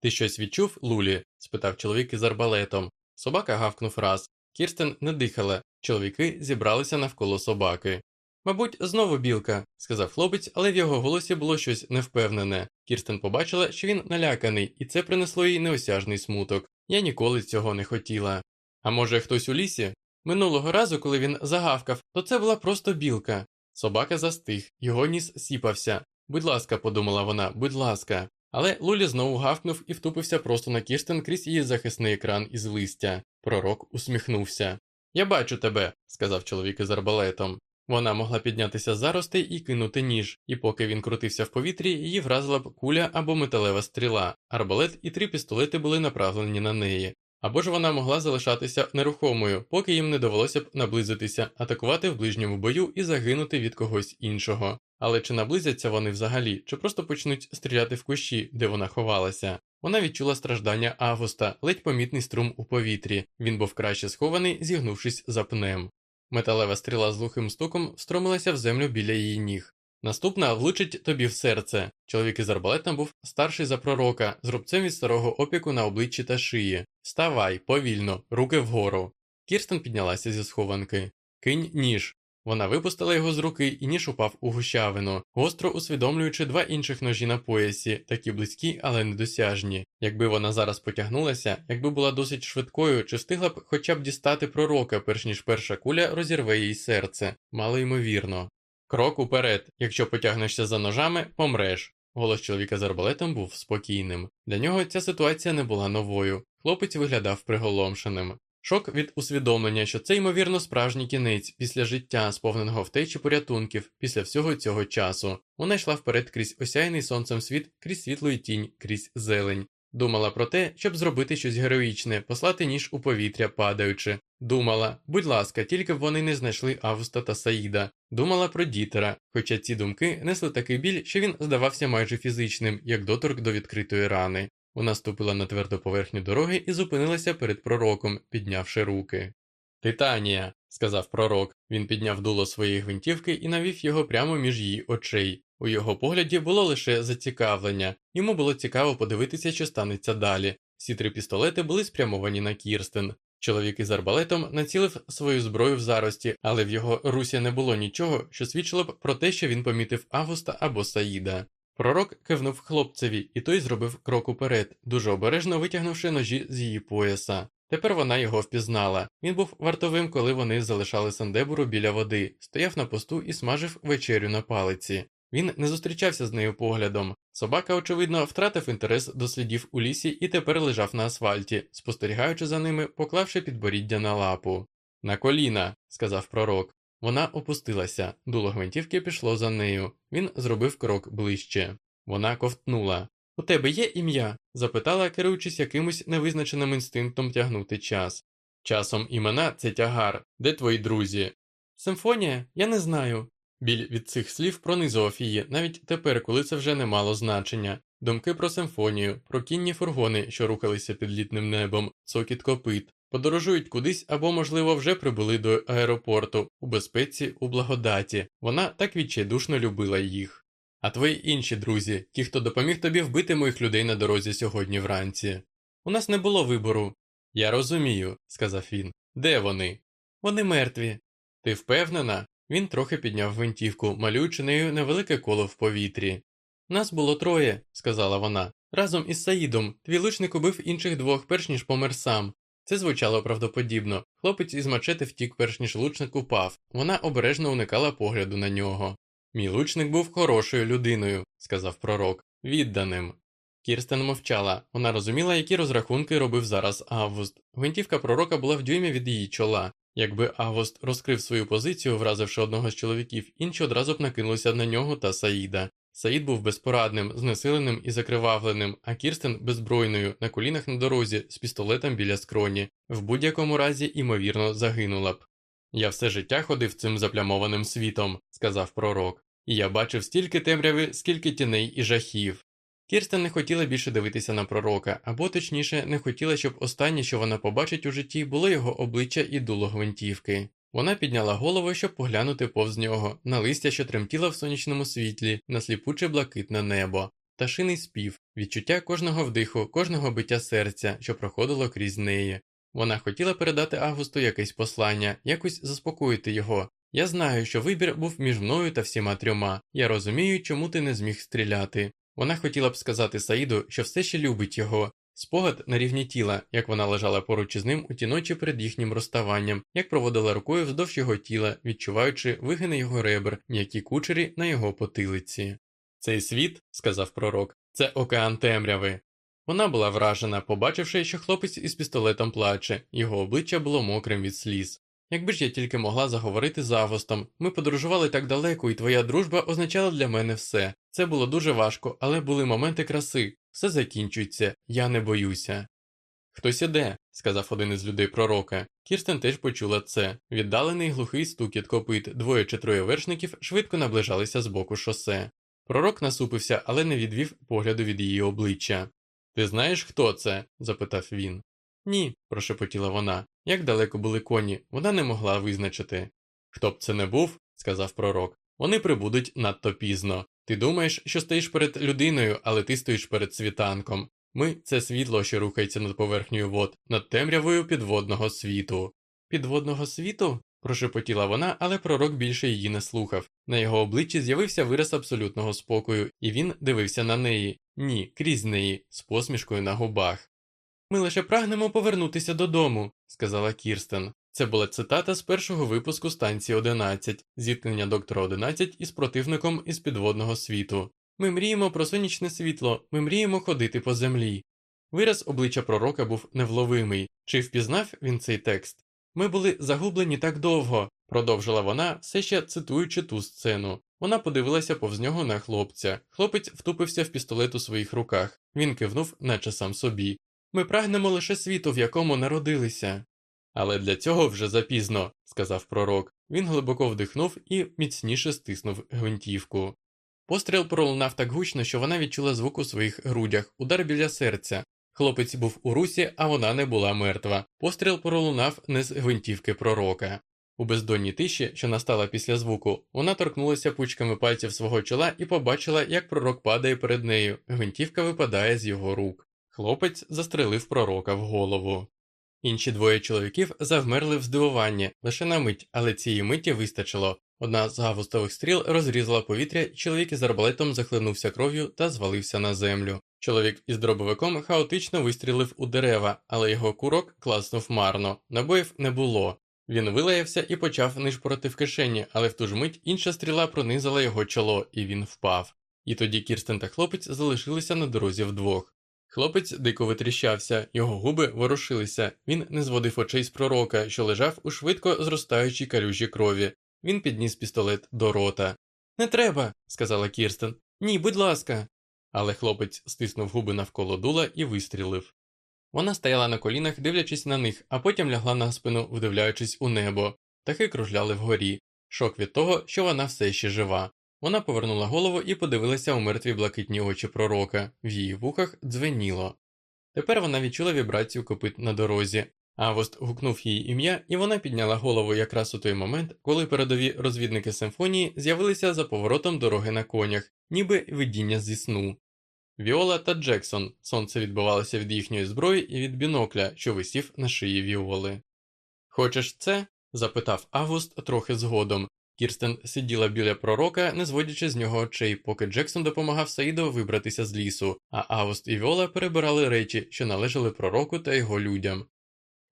Ти щось відчув, Лулі? спитав чоловік із арбалетом. Собака гавкнув раз. Кірстен не дихала, чоловіки зібралися навколо собаки. Мабуть, знову білка, сказав хлопець, але в його голосі було щось невпевнене. Кірстен побачила, що він наляканий, і це принесло їй неосяжний смуток. Я ніколи цього не хотіла. А може, хтось у лісі? Минулого разу, коли він загавкав, то це була просто білка. Собака застиг, його ніс сіпався. Будь ласка, подумала вона, будь ласка. Але Лулі знову гавкнув і втупився просто на Кірстен крізь її захисний екран із листя. Пророк усміхнувся. Я бачу тебе, сказав чоловік із арбалетом. Вона могла піднятися з заростей і кинути ніж, і поки він крутився в повітрі, її вразила б куля або металева стріла. Арбалет і три пістолети були направлені на неї. Або ж вона могла залишатися нерухомою, поки їм не довелося б наблизитися, атакувати в ближньому бою і загинути від когось іншого. Але чи наблизяться вони взагалі, чи просто почнуть стріляти в кущі, де вона ховалася? Вона відчула страждання Августа, ледь помітний струм у повітрі. Він був краще схований, зігнувшись за пнем. Металева стріла з глухим стуком встромилася в землю біля її ніг. Наступна влучить тобі в серце. Чоловік із арбалетом був старший за пророка, з рубцем від старого опіку на обличчі та шиї. Вставай, повільно, руки вгору. Кірстен піднялася зі схованки. Кинь ніж. Вона випустила його з руки і ніж упав у гущавину, гостро усвідомлюючи два інших ножі на поясі, такі близькі, але недосяжні. Якби вона зараз потягнулася, якби була досить швидкою, чи встигла б хоча б дістати пророка, перш ніж перша куля розірве їй серце, мало ймовірно. Крок уперед, якщо потягнешся за ножами, помреш. Голос чоловіка з арбалетом був спокійним. Для нього ця ситуація не була новою. Хлопець виглядав приголомшеним. Шок від усвідомлення, що це, ймовірно, справжній кінець після життя, сповненого втечі порятунків, після всього цього часу. Вона йшла вперед крізь осяяний сонцем світ, крізь світлу й тінь, крізь зелень. Думала про те, щоб зробити щось героїчне, послати ніж у повітря, падаючи. Думала, будь ласка, тільки б вони не знайшли Августа та Саїда. Думала про дітера, хоча ці думки несли такий біль, що він здавався майже фізичним, як доторк до відкритої рани. Вона ступила на тверду поверхню дороги і зупинилася перед пророком, піднявши руки. Титанія, сказав пророк. Він підняв дуло своєї гвинтівки і навів його прямо між її очей. У його погляді було лише зацікавлення, йому було цікаво подивитися, що станеться далі. Всі три пістолети були спрямовані на Кірстен. Чоловік із арбалетом націлив свою зброю в зарості, але в його русі не було нічого, що свідчило б про те, що він помітив Августа або Саїда. Пророк кивнув хлопцеві, і той зробив крок уперед, дуже обережно витягнувши ножі з її пояса. Тепер вона його впізнала. Він був вартовим, коли вони залишали Сандебуру біля води, стояв на посту і смажив вечерю на палиці. Він не зустрічався з нею поглядом. Собака, очевидно, втратив інтерес до слідів у лісі і тепер лежав на асфальті, спостерігаючи за ними, поклавши підборіддя на лапу. На коліна, сказав пророк. Вона опустилася, дуло гвинтівки пішло за нею. Він зробив крок ближче. Вона ковтнула. У тебе є ім'я? запитала, керуючись якимось невизначеним інстинктом тягнути час. Часом імена це тягар. Де твої друзі? Симфонія? Я не знаю. Біль від цих слів пронизував її, навіть тепер, коли це вже не мало значення. Думки про симфонію, про кінні фургони, що рухалися під літним небом, цокіт копит, подорожують кудись або, можливо, вже прибули до аеропорту, у безпеці, у благодаті. Вона так відчайдушно любила їх. А твої інші друзі, ті, хто допоміг тобі вбити моїх людей на дорозі сьогодні вранці. У нас не було вибору. Я розумію, сказав він. Де вони? Вони мертві. Ти впевнена? Він трохи підняв гвинтівку, малюючи нею невелике коло в повітрі. Нас було троє, сказала вона. Разом із Саїдом твій лучник убив інших двох, перш ніж помер сам. Це звучало правдоподібно. Хлопець із мачети втік, перш ніж лучник упав. Вона обережно уникала погляду на нього. Мій лучник був хорошою людиною, сказав пророк, відданим. Кірстен мовчала. Вона розуміла, які розрахунки робив зараз Август. Гвинтівка пророка була в дюймі від її чола. Якби Август розкрив свою позицію, вразивши одного з чоловіків, інші одразу б накинулися на нього та Саїда. Саїд був безпорадним, знесиленим і закривавленим, а Кірстен беззбройною, на колінах на дорозі, з пістолетом біля скроні, в будь-якому разі, імовірно, загинула б. Я все життя ходив цим заплямованим світом, сказав пророк, і я бачив стільки темряви, скільки тіней і жахів. Кірстен не хотіла більше дивитися на пророка, або точніше, не хотіла, щоб останнє, що вона побачить у житті, було його обличчя і дуло гвинтівки. Вона підняла голову, щоб поглянути повз нього, на листя, що тремтіло в сонячному світлі, на сліпуче блакитне небо, пташиний спів, відчуття кожного вдиху, кожного биття серця, що проходило крізь неї. Вона хотіла передати Августу якесь послання, якось заспокоїти його. Я знаю, що вибір був між мною та всіма трьома. Я розумію, чому ти не зміг стріляти. Вона хотіла б сказати Саїду, що все ще любить його, спогад на рівні тіла, як вона лежала поруч із ним у ті ночі перед їхнім розставанням, як проводила рукою вздовж його тіла, відчуваючи вигини його ребр, м'які кучері на його потилиці. Цей світ, сказав пророк, це океан темряви. Вона була вражена, побачивши, що хлопець із пістолетом плаче, його обличчя було мокрим від сліз. Якби ж я тільки могла заговорити з Августом, ми подорожували так далеко, і твоя дружба означала для мене все. Це було дуже важко, але були моменти краси. Все закінчується, я не боюся. Хтось іде, сказав один із людей пророка. Кірстен теж почула це. Віддалений глухий стукіт копит, двоє чи троє вершників швидко наближалися з боку шосе. Пророк насупився, але не відвів погляду від її обличчя. Ти знаєш, хто це? запитав він. Ні, прошепотіла вона. Як далеко були коні, вона не могла визначити. Хто б це не був, сказав пророк, вони прибудуть надто пізно. Ти думаєш, що стоїш перед людиною, але ти стоїш перед світанком. Ми це світло, що рухається над поверхнею вод, над темрявою підводного світу. Підводного світу? прошепотіла вона, але пророк більше її не слухав. На його обличчі з'явився вираз абсолютного спокою, і він дивився на неї, ні, крізь неї, з посмішкою на губах. Ми лише прагнемо повернутися додому, сказала Кірстен. Це була цитата з першого випуску станції 11, зіткнення доктора 11 із противником із підводного світу. Ми мріємо про сонячне світло, ми мріємо ходити по землі. Вираз обличчя пророка був невловимий. Чи впізнав він цей текст? Ми були загублені так довго, продовжила вона, все ще цитуючи ту сцену. Вона подивилася повз нього на хлопця. Хлопець втупився в пістолет у своїх руках. Він кивнув, наче сам собі. Ми прагнемо лише світу, в якому народилися. Але для цього вже запізно, сказав пророк. Він глибоко вдихнув і міцніше стиснув гвинтівку. Постріл пролунав так гучно, що вона відчула звук у своїх грудях, удар біля серця. Хлопець був у русі, а вона не була мертва. Постріл пролунав не з гвинтівки пророка. У бездонній тиші, що настала після звуку, вона торкнулася пучками пальців свого чола і побачила, як пророк падає перед нею. Гвинтівка випадає з його рук. Хлопець застрелив пророка в голову. Інші двоє чоловіків завмерли в здивуванні лише на мить, але цієї миті вистачило. Одна з гавустових стріл розрізала повітря, чоловік із арбалетом захлинувся кров'ю та звалився на землю. Чоловік із дробовиком хаотично вистрілив у дерева, але його курок класнув марно, набоїв не було. Він вилаявся і почав нишпорити в кишені, але в ту ж мить інша стріла пронизала його чоло, і він впав. І тоді Кірстен та хлопець залишилися на дорозі вдвох. Хлопець дико витріщався, його губи ворушилися, він не зводив очей з пророка, що лежав у швидко зростаючій калюжі крові. Він підніс пістолет до рота. Не треба, сказала Кірстен. Ні, будь ласка. Але хлопець стиснув губи навколо дула і вистрілив. Вона стояла на колінах, дивлячись на них, а потім лягла на спину, вдивляючись у небо. Птахи кружляли вгорі. Шок від того, що вона все ще жива. Вона повернула голову і подивилася у мертві блакитні очі пророка, в її вухах дзвеніло. Тепер вона відчула вібрацію копит на дорозі. Авост гукнув її ім'я, і вона підняла голову якраз у той момент, коли передові розвідники симфонії з'явилися за поворотом дороги на конях, ніби видіння зі сну. Віола та Джексон сонце відбивалося від їхньої зброї і від бінокля, що висів на шиї Віоли. Хочеш це? запитав Август трохи згодом, Кірстен сиділа біля пророка, не зводячи з нього очей, поки Джексон допомагав Саїду вибратися з лісу, а Авост і Віола перебирали речі, що належали пророку та його людям.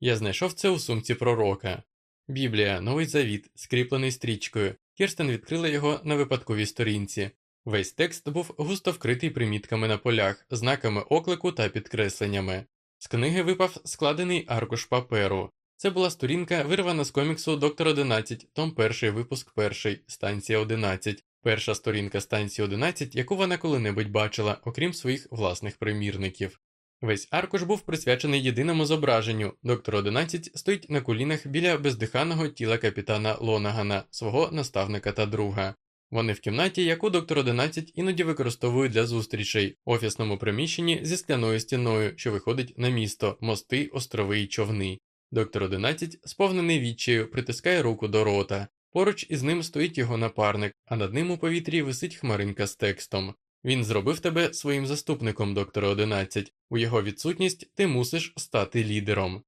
Я знайшов це у сумці пророка. Біблія, новий завіт, скріплений стрічкою. Кірстен відкрила його на випадковій сторінці. Весь текст був густо вкритий примітками на полях, знаками оклику та підкресленнями. З книги випав складений аркуш паперу. Це була сторінка, вирвана з коміксу Доктор 11, том 1, випуск 1, станція 11, перша сторінка станції 11, яку вона коли-небудь бачила, окрім своїх власних примірників. Весь аркуш був присвячений єдиному зображенню. Доктор 11 стоїть на колінах біля бездиханого тіла капітана Лонагана, свого наставника та друга. Вони в кімнаті, яку доктор 11 іноді використовують для зустрічей, офісному приміщенні зі скляною стіною, що виходить на місто, мости, острови й човни. Доктор 11, сповнений відчаю, притискає руку до рота. Поруч із ним стоїть його напарник, а над ним у повітрі висить хмаринка з текстом. Він зробив тебе своїм заступником, доктор 11. У його відсутність ти мусиш стати лідером.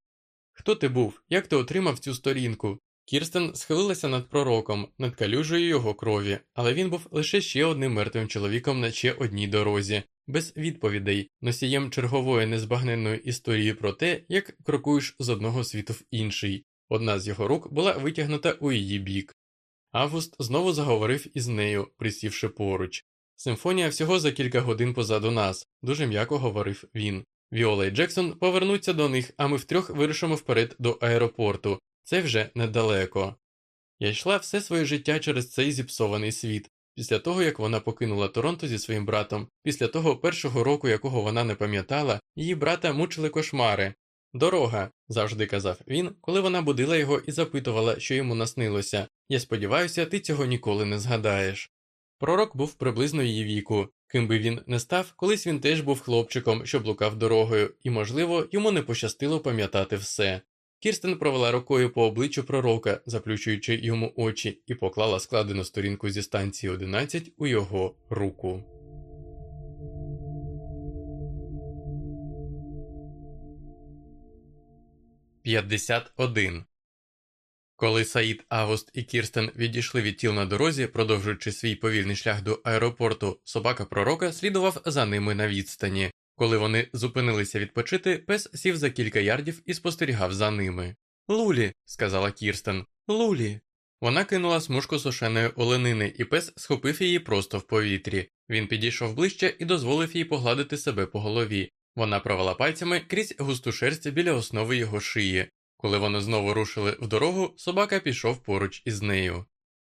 Хто ти був? Як ти отримав цю сторінку? Кірстен схилилася над пророком, над калюжею його крові, але він був лише ще одним мертвим чоловіком на ще одній дорозі, без відповідей, носієм чергової незбагненної історії про те, як крокуєш з одного світу в інший. Одна з його рук була витягнута у її бік. Август знову заговорив із нею, присівши поруч. Симфонія всього за кілька годин позаду нас, дуже м'яко говорив він. Віола і Джексон повернуться до них, а ми втрьох вирушимо вперед до аеропорту. Це вже недалеко. Я йшла все своє життя через цей зіпсований світ, Після того, як вона покинула Торонто зі своїм братом, після того першого року, якого вона не пам'ятала, її брата мучили кошмари. Дорога, завжди казав він, коли вона будила його і запитувала, що йому наснилося. Я сподіваюся, ти цього ніколи не згадаєш. Пророк був приблизно її віку, ким би він не став, колись він теж був хлопчиком, що блукав дорогою, і, можливо, йому не пощастило пам'ятати все. Кірстен провела рукою по обличчю пророка, заплющуючи йому очі, і поклала складену сторінку зі станції 11 у його руку. П'ятдесят один Коли Саїд, Август і Кірстен відійшли від тіл на дорозі, продовжуючи свій повільний шлях до аеропорту, собака пророка слідував за ними на відстані. Коли вони зупинилися відпочити, пес сів за кілька ярдів і спостерігав за ними. Лулі, сказала Кірстен, Лулі. Вона кинула смужку сушеної оленини, і пес схопив її просто в повітрі. Він підійшов ближче і дозволив їй погладити себе по голові. Вона провела пальцями крізь густу шерсть біля основи його шиї. Коли вони знову рушили в дорогу, собака пішов поруч із нею.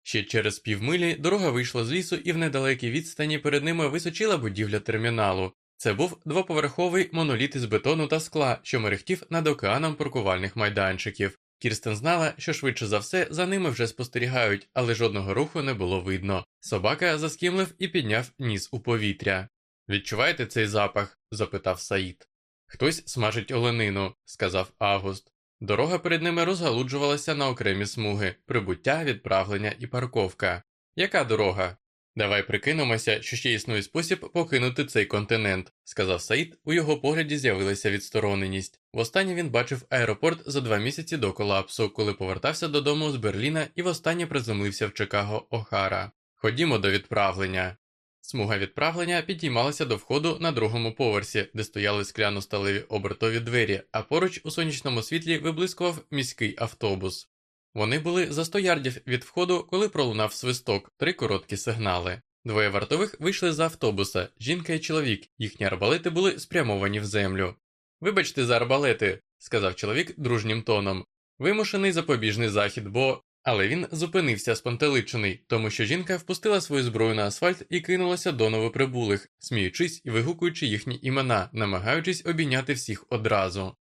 Ще через півмилі дорога вийшла з лісу, і в недалекій відстані перед ними височила будівля терміналу. Це був двоповерховий моноліт із бетону та скла, що мерехтів над океаном паркувальних майданчиків. Кірстен знала, що швидше за все за ними вже спостерігають, але жодного руху не було видно. Собака заскімлив і підняв ніс у повітря. Відчуваєте цей запах? запитав Саїд. Хтось смажить оленину, сказав Август. Дорога перед ними розгалуджувалася на окремі смуги, прибуття, відправлення і парковка. Яка дорога? Давай прикинемося, що ще існує спосіб покинути цей континент, сказав Саїд, у його погляді з'явилася відстороненість. Востаннє він бачив аеропорт за два місяці до колапсу, коли повертався додому з Берліна і востаннє приземлився в Чикаго Охара. Ходімо до відправлення. Смуга відправлення підіймалася до входу на другому поверсі, де стояли скляно сталеві обертові двері, а поруч у сонячному світлі виблискував міський автобус. Вони були за 100 ярдів від входу, коли пролунав свисток, три короткі сигнали. Двоє вартових вийшли з автобуса, жінка і чоловік, їхні арбалети були спрямовані в землю. Вибачте за арбалети, сказав чоловік дружнім тоном. Вимушений запобіжний захід, бо. Але він зупинився спантеличений, тому що жінка впустила свою зброю на асфальт і кинулася до новоприбулих, сміючись і вигукуючи їхні імена, намагаючись обійняти всіх одразу.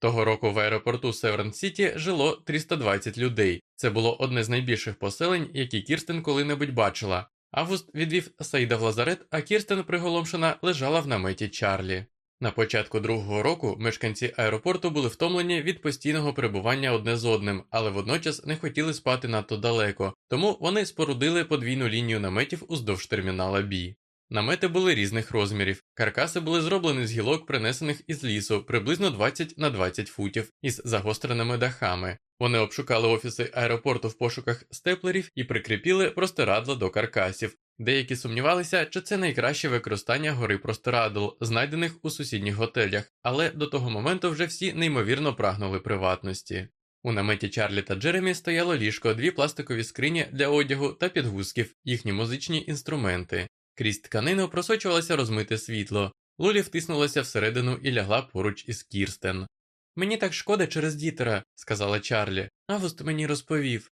Того року в аеропорту Северн Сіті жило 320 людей. Це було одне з найбільших поселень, які Кірстен коли-небудь бачила. Август відвів Саїда в лазарет, а Кірстен, приголомшена, лежала в наметі Чарлі. На початку другого року мешканці аеропорту були втомлені від постійного перебування одне з одним, але водночас не хотіли спати надто далеко, тому вони спорудили подвійну лінію наметів уздовж термінала Бі. Намети були різних розмірів. Каркаси були зроблені з гілок, принесених із лісу, приблизно 20 на 20 футів, із загостреними дахами. Вони обшукали офіси аеропорту в пошуках степлерів і прикріпіли простирадла до каркасів. Деякі сумнівалися, чи це найкраще використання гори простирадл, знайдених у сусідніх готелях, але до того моменту вже всі неймовірно прагнули приватності. У наметі Чарлі та Джеремі стояло ліжко, дві пластикові скрині для одягу та підгузків, їхні музичні інструменти. Крізь тканину просочувалося розмите світло. Лулі втиснулася всередину і лягла поруч із Кірстен. Мені так шкода через дітера, сказала Чарлі. Август мені розповів.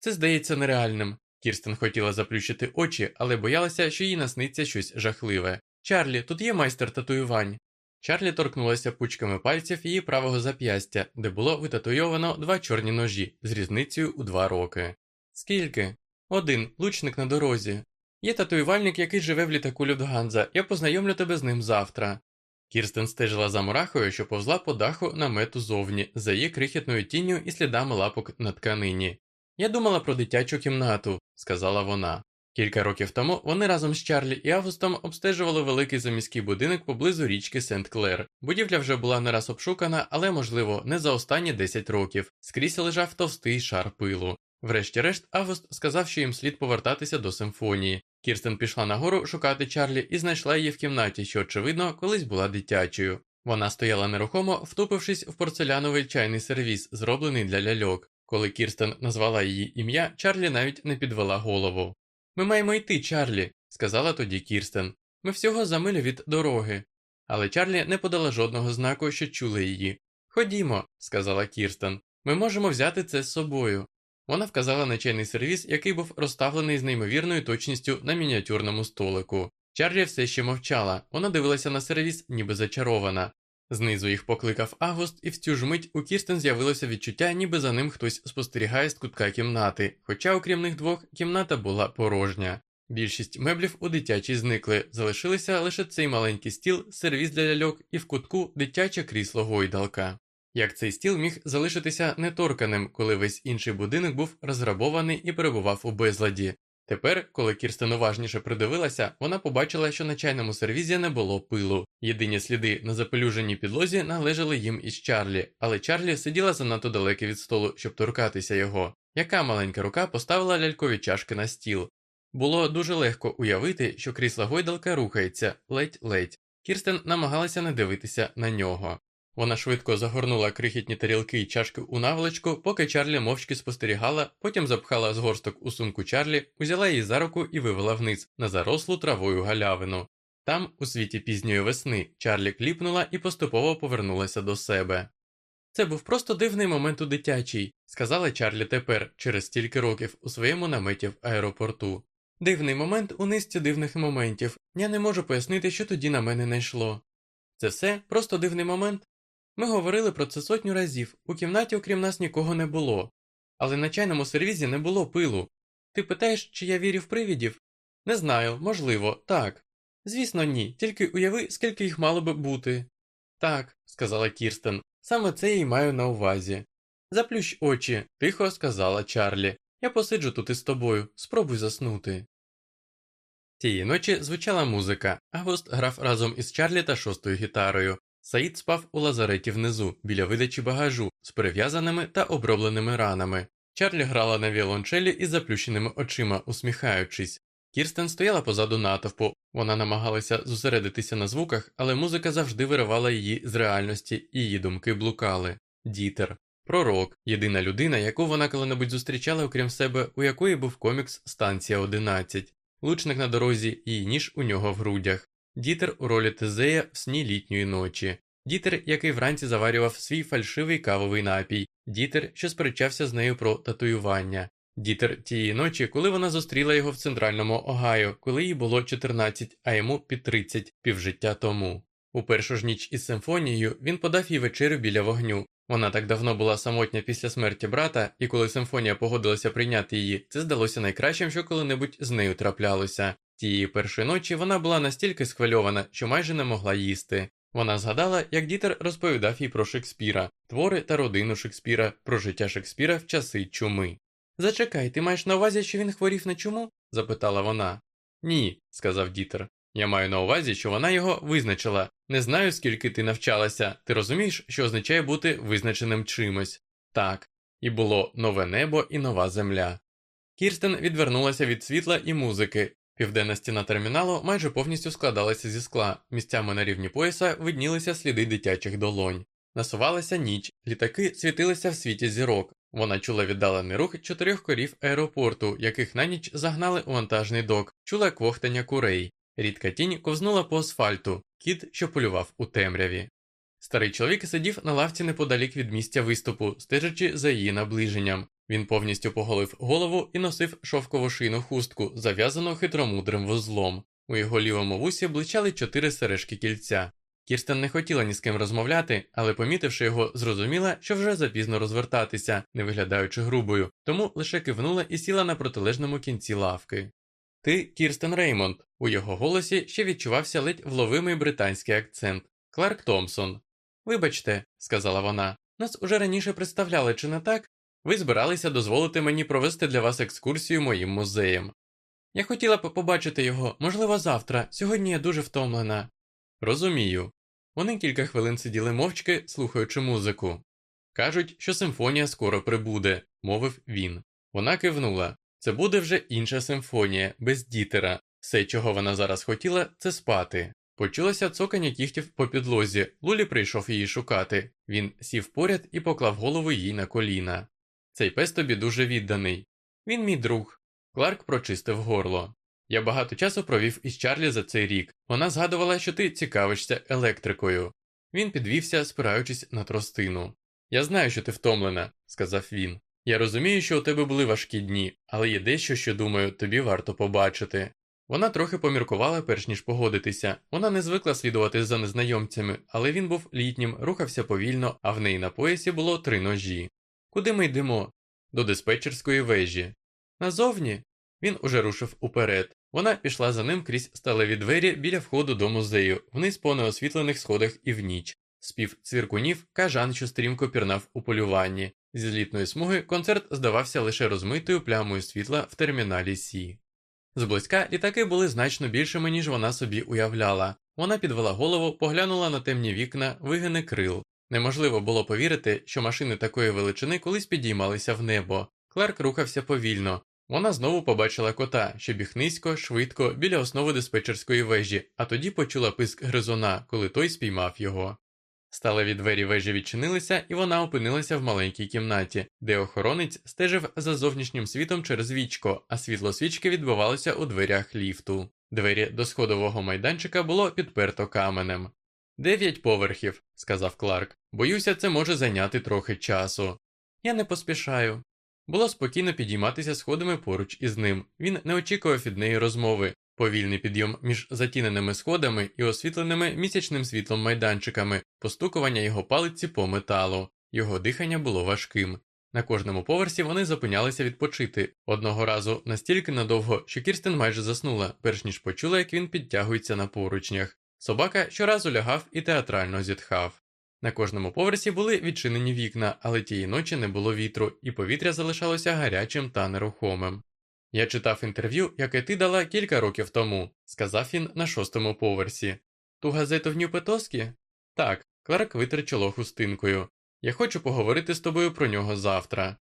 Це здається нереальним. Кірстен хотіла заплющити очі, але боялася, що їй насниться щось жахливе. Чарлі, тут є майстер татуювань. Чарлі торкнулася пучками пальців її правого зап'ястя, де було витатуйовано два чорні ножі з різницею у два роки. Скільки? Один лучник на дорозі. Є татуювальник, який живе в літаку Людганза, я познайомлю тебе з ним завтра. Кірстен стежила за мурахою, що повзла по даху намету зовні, за її крихітною тінню і слідами лапок на тканині. Я думала про дитячу кімнату, сказала вона. Кілька років тому вони разом з Чарлі і Августом обстежували великий заміський будинок поблизу річки Сент Клер. Будівля вже була не раз обшукана, але, можливо, не за останні 10 років. Скрізь лежав товстий шар пилу. Врешті-решт, Август сказав, що їм слід повертатися до симфонії. Кірстен пішла нагору шукати Чарлі і знайшла її в кімнаті, що, очевидно, колись була дитячою. Вона стояла нерухомо, втупившись в порцеляновий чайний сервіс, зроблений для ляльок. Коли Кірстен назвала її ім'я, Чарлі навіть не підвела голову. Ми маємо йти, Чарлі, сказала тоді Кірстен. Ми всього за милю від дороги. Але Чарлі не подала жодного знаку, що чули її. Ходімо, сказала Кірстен. Ми можемо взяти це з собою. Вона вказала на чайний сервіс, який був розставлений з неймовірною точністю на мініатюрному столику. Чарлі все ще мовчала, вона дивилася на сервіс, ніби зачарована. Знизу їх покликав Август, і в цю ж мить у Кірстен з'явилося відчуття, ніби за ним хтось спостерігає з кутка кімнати, хоча, окрім них двох, кімната була порожня. Більшість меблів у дитячій зникли, залишилися лише цей маленький стіл, сервіз для ляльок і в кутку дитяче крісло гойдалка. Як цей стіл міг залишитися неторканим, коли весь інший будинок був розграбований і перебував у безладі. Тепер, коли Кірстен уважніше придивилася, вона побачила, що на чайному сервізі не було пилу. Єдині сліди на запелюженій підлозі належали їм із Чарлі, але Чарлі сиділа занадто далеко від столу, щоб торкатися його. Яка маленька рука поставила лялькові чашки на стіл? Було дуже легко уявити, що крісла гойдалка рухається ледь-ледь. Кірстен намагалася не дивитися на нього. Вона швидко загорнула крихітні тарілки й чашки у наволочку, поки Чарлі мовчки спостерігала, потім запхала згорсток у сумку Чарлі, узяла її за руку і вивела вниз на зарослу травою галявину. Там, у світі пізньої весни, Чарлі кліпнула і поступово повернулася до себе. Це був просто дивний момент у дитячій, сказала Чарлі тепер, через стільки років, у своєму наметі в аеропорту. Дивний момент у низці дивних моментів. Я не можу пояснити, що тоді на мене не йшло. Це все просто дивний момент. Ми говорили про це сотню разів, у кімнаті, окрім нас, нікого не було. Але на чайному сервізі не було пилу. Ти питаєш, чи я вірю в привідів? Не знаю, можливо, так. Звісно, ні, тільки уяви, скільки їх мало би бути. Так, сказала Кірстен, саме це я й маю на увазі. Заплющ очі, тихо сказала Чарлі. Я посиджу тут із тобою, спробуй заснути. Тієї ночі звучала музика, Август грав разом із Чарлі та шостою гітарою. Саїд спав у лазареті внизу, біля видачі багажу, з перев'язаними та обробленими ранами. Чарлі грала на віолончелі із заплющеними очима, усміхаючись. Кірстен стояла позаду натовпу, вона намагалася зосередитися на звуках, але музика завжди виривала її з реальності, і її думки блукали. Дітер, пророк, єдина людина, яку вона коли-небудь зустрічала, окрім себе, у якої був комікс Станція 11, лучник на дорозі і ніж у нього в грудях. Дітер у ролі Тезея в сні літньої ночі, дітер, який вранці заварював свій фальшивий кавовий напій, дітер, що сперечався з нею про татуювання, дітер тієї ночі, коли вона зустріла його в центральному Огайо, коли їй було 14, а йому під 30 півжиття тому. У першу ж ніч із симфонією він подав їй вечерю біля вогню. Вона так давно була самотня після смерті брата, і коли симфонія погодилася прийняти її, це здалося найкращим, що коли-небудь з нею траплялося. Тієї першої ночі вона була настільки схвильована, що майже не могла їсти. Вона згадала, як дітер розповідав їй про Шекспіра, твори та родину Шекспіра, про життя Шекспіра в часи чуми. Зачекай, ти маєш на увазі, що він хворів на чуму? запитала вона. Ні, сказав дітер. Я маю на увазі, що вона його визначила. Не знаю, скільки ти навчалася. Ти розумієш, що означає бути визначеним чимось. Так, і було нове небо і нова земля. Кірстен відвернулася від світла і музики, Південна стіна терміналу майже повністю складалася зі скла, місцями на рівні пояса виднілися сліди дитячих долонь. Насувалася ніч, літаки світилися в світі зірок. Вона чула віддалений рух чотирьох корів аеропорту, яких на ніч загнали у вантажний док, чула квохтання курей. Рідка тінь ковзнула по асфальту, кіт, що полював у темряві. Старий чоловік сидів на лавці неподалік від місця виступу, стежачи за її наближенням. Він повністю поголив голову і носив шовкову шийну хустку, зав'язану хитромудрим вузлом. У його лівому вусі бличали чотири сережки кільця. Кірстен не хотіла ні з ким розмовляти, але, помітивши його, зрозуміла, що вже запізно розвертатися, не виглядаючи грубою, тому лише кивнула і сіла на протилежному кінці лавки. Ти Кірстен Реймонд. У його голосі ще відчувався ледь вловимий британський акцент. Кларк Томпсон. Вибачте, сказала вона, нас уже раніше представляли, чи не так? Ви збиралися дозволити мені провести для вас екскурсію моїм музеєм. Я хотіла б побачити його, можливо, завтра. Сьогодні я дуже втомлена. Розумію. Вони кілька хвилин сиділи мовчки, слухаючи музику. Кажуть, що симфонія скоро прибуде, мовив він. Вона кивнула. Це буде вже інша симфонія, без дітера. Все, чого вона зараз хотіла, це спати. Почулося цокання кігтів по підлозі. Лулі прийшов її шукати. Він сів поряд і поклав голову їй на коліна. Цей пес тобі дуже відданий. Він мій друг. Кларк прочистив горло. Я багато часу провів із Чарлі за цей рік. Вона згадувала, що ти цікавишся електрикою. Він підвівся, спираючись на тростину. Я знаю, що ти втомлена, сказав він. Я розумію, що у тебе були важкі дні, але є дещо, що думаю, тобі варто побачити. Вона трохи поміркувала, перш ніж погодитися. Вона не звикла слідувати за незнайомцями, але він був літнім, рухався повільно, а в неї на поясі було три ножі. Куди ми йдемо? До диспетчерської вежі. Назовні він уже рушив уперед. Вона пішла за ним крізь сталеві двері біля входу до музею, вниз по неосвітлених сходах і в ніч. Спів цвіркунів, кажан, що стрімко пірнав у полюванні. Зі злітної смуги концерт здавався лише розмитою плямою світла в терміналі Сі. Зблизька літаки були значно більшими, ніж вона собі уявляла. Вона підвела голову, поглянула на темні вікна, вигини крил. Неможливо було повірити, що машини такої величини колись підіймалися в небо. Кларк рухався повільно. Вона знову побачила кота, що біг низько, швидко, біля основи диспетчерської вежі, а тоді почула писк гризуна, коли той спіймав його. Сталеві двері вежі відчинилися, і вона опинилася в маленькій кімнаті, де охоронець стежив за зовнішнім світом через вічко, а світло свічки відбивалося у дверях ліфту. Двері до сходового майданчика було підперто каменем. Дев'ять поверхів, сказав Кларк. Боюся, це може зайняти трохи часу. Я не поспішаю. Було спокійно підійматися сходами поруч із ним. Він не очікував від неї розмови, повільний підйом між затіненими сходами і освітленими місячним світлом майданчиками, постукування його палиці по металу. Його дихання було важким. На кожному поверсі вони зупинялися відпочити одного разу настільки надовго, що Кірстен майже заснула, перш ніж почула, як він підтягується на поручнях. Собака щоразу лягав і театрально зітхав. На кожному поверсі були відчинені вікна, але тієї ночі не було вітру, і повітря залишалося гарячим та нерухомим. Я читав інтерв'ю, яке ти дала кілька років тому, сказав він на шостому поверсі. Ту газету в Нью-Петоскі? Так, Кларк витер чоло хустинкою. Я хочу поговорити з тобою про нього завтра.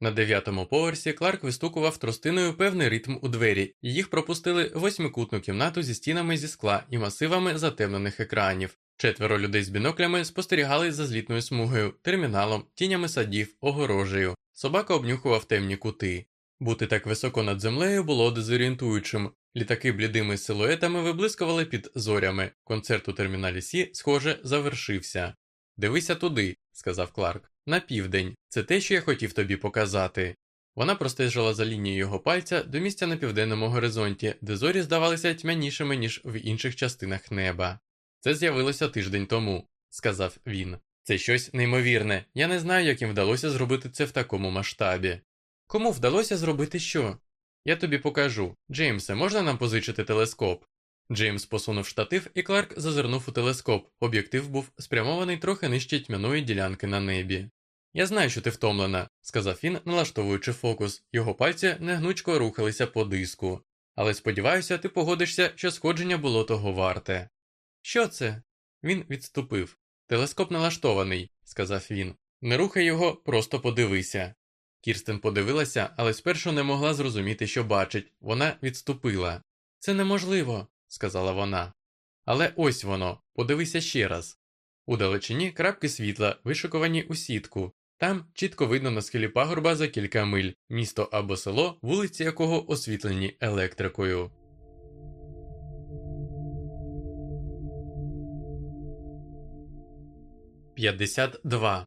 На дев'ятому поверсі Кларк вистукував тростиною певний ритм у двері, і їх пропустили восьмикутну кімнату зі стінами зі скла і масивами затемнених екранів. Четверо людей з біноклями спостерігали за злітною смугою, терміналом, тінями садів, огорожею. Собака обнюхував темні кути. Бути так високо над землею було дезорієнтуючим. Літаки блідими силуетами виблискували під зорями. Концерт у терміналі Сі, схоже, завершився. Дивися туди, сказав Кларк. На південь. Це те, що я хотів тобі показати. Вона простежила за лінією його пальця до місця на південному горизонті, де зорі здавалися тьмянішими, ніж в інших частинах неба. Це з'явилося тиждень тому, сказав він. Це щось неймовірне. Я не знаю, як їм вдалося зробити це в такому масштабі. Кому вдалося зробити що? Я тобі покажу. Джеймсе, можна нам позичити телескоп? Джеймс посунув штатив, і Кларк зазирнув у телескоп. Об'єктив був спрямований трохи нижче тьмяної ділянки на небі. Я знаю, що ти втомлена, сказав він, налаштовуючи фокус. Його пальці негнучко рухалися по диску. Але сподіваюся, ти погодишся, що сходження було того варте. Що це? Він відступив. Телескоп налаштований, сказав він. Не рухай його, просто подивися. Кірстен подивилася, але спершу не могла зрозуміти, що бачить. Вона відступила. Це неможливо, сказала вона. Але ось воно, подивися ще раз. У далечині крапки світла, вишикувані у сітку. Там чітко видно на схилі пагорба за кілька миль, місто або село, вулиці якого освітлені електрикою. 52.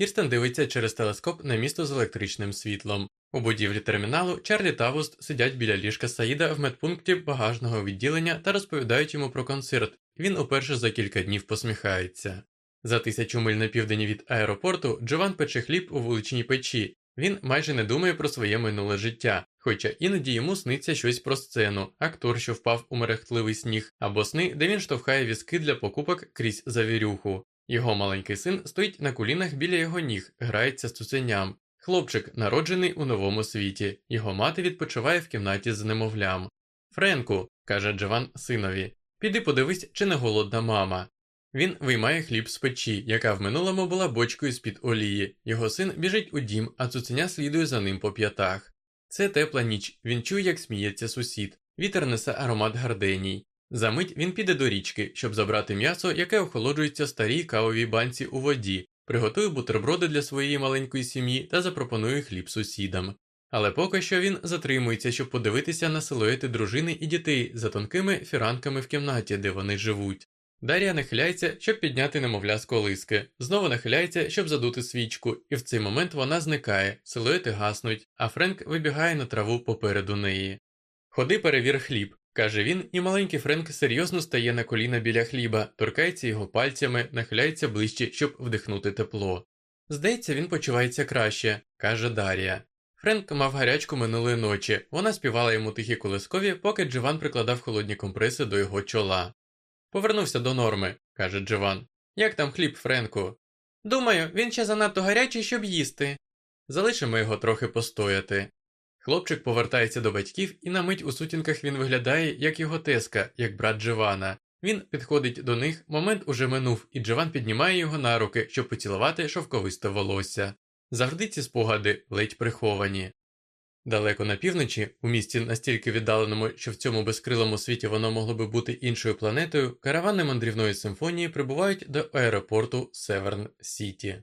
Кірстен дивиться через телескоп на місто з електричним світлом. У будівлі терміналу Чарлі та Вуст сидять біля ліжка Саїда в медпункті багажного відділення та розповідають йому про концерт. Він уперше за кілька днів посміхається. За тисячу миль на південь від аеропорту Джован пече хліб у вуличній печі. Він майже не думає про своє минуле життя, хоча іноді йому сниться щось про сцену, актор, що впав у мерехтливий сніг, або сни, де він штовхає візки для покупок крізь завірюху. Його маленький син стоїть на колінах біля його ніг, грається з цуценям. Хлопчик народжений у новому світі, його мати відпочиває в кімнаті з немовлям. Френку, каже Джован синові, піди подивись, чи не голодна мама. Він виймає хліб з печі, яка в минулому була бочкою з-під олії. Його син біжить у дім, а цуценя слідує за ним по п'ятах. Це тепла ніч, він чує, як сміється сусід. Вітер несе аромат гарденій. Замить він піде до річки, щоб забрати м'ясо, яке охолоджується старій кавовій банці у воді, приготує бутерброди для своєї маленької сім'ї та запропонує хліб сусідам. Але поки що він затримується, щоб подивитися на силуети дружини і дітей за тонкими фіранками в кімнаті, де вони живуть. Дар'я нахиляється, щоб підняти немовля з колиски, знову нахиляється, щоб задути свічку, і в цей момент вона зникає, силуети гаснуть, а Френк вибігає на траву попереду неї. Ходи перевір хліб, каже він, і маленький Френк серйозно стає на коліна біля хліба, торкається його пальцями, нахиляється ближче, щоб вдихнути тепло. Здається, він почувається краще, каже Дар'я. Френк мав гарячку минулої ночі, вона співала йому тихі колискові, поки Дживан прикладав холодні компреси до його чола. Повернувся до норми, каже Дживан. Як там хліб, Френку? Думаю, він ще занадто гарячий, щоб їсти. Залишимо його трохи постояти. Хлопчик повертається до батьків, і на мить у сутінках він виглядає, як його теска, як брат Дживана. Він підходить до них, момент уже минув, і Дживан піднімає його на руки, щоб поцілувати шовковисте волосся. Завжди ці спогади ледь приховані. Далеко на півночі, у місті настільки віддаленому, що в цьому безкрилому світі воно могло би бути іншою планетою, каравани мандрівної симфонії прибувають до аеропорту Северн Сіті.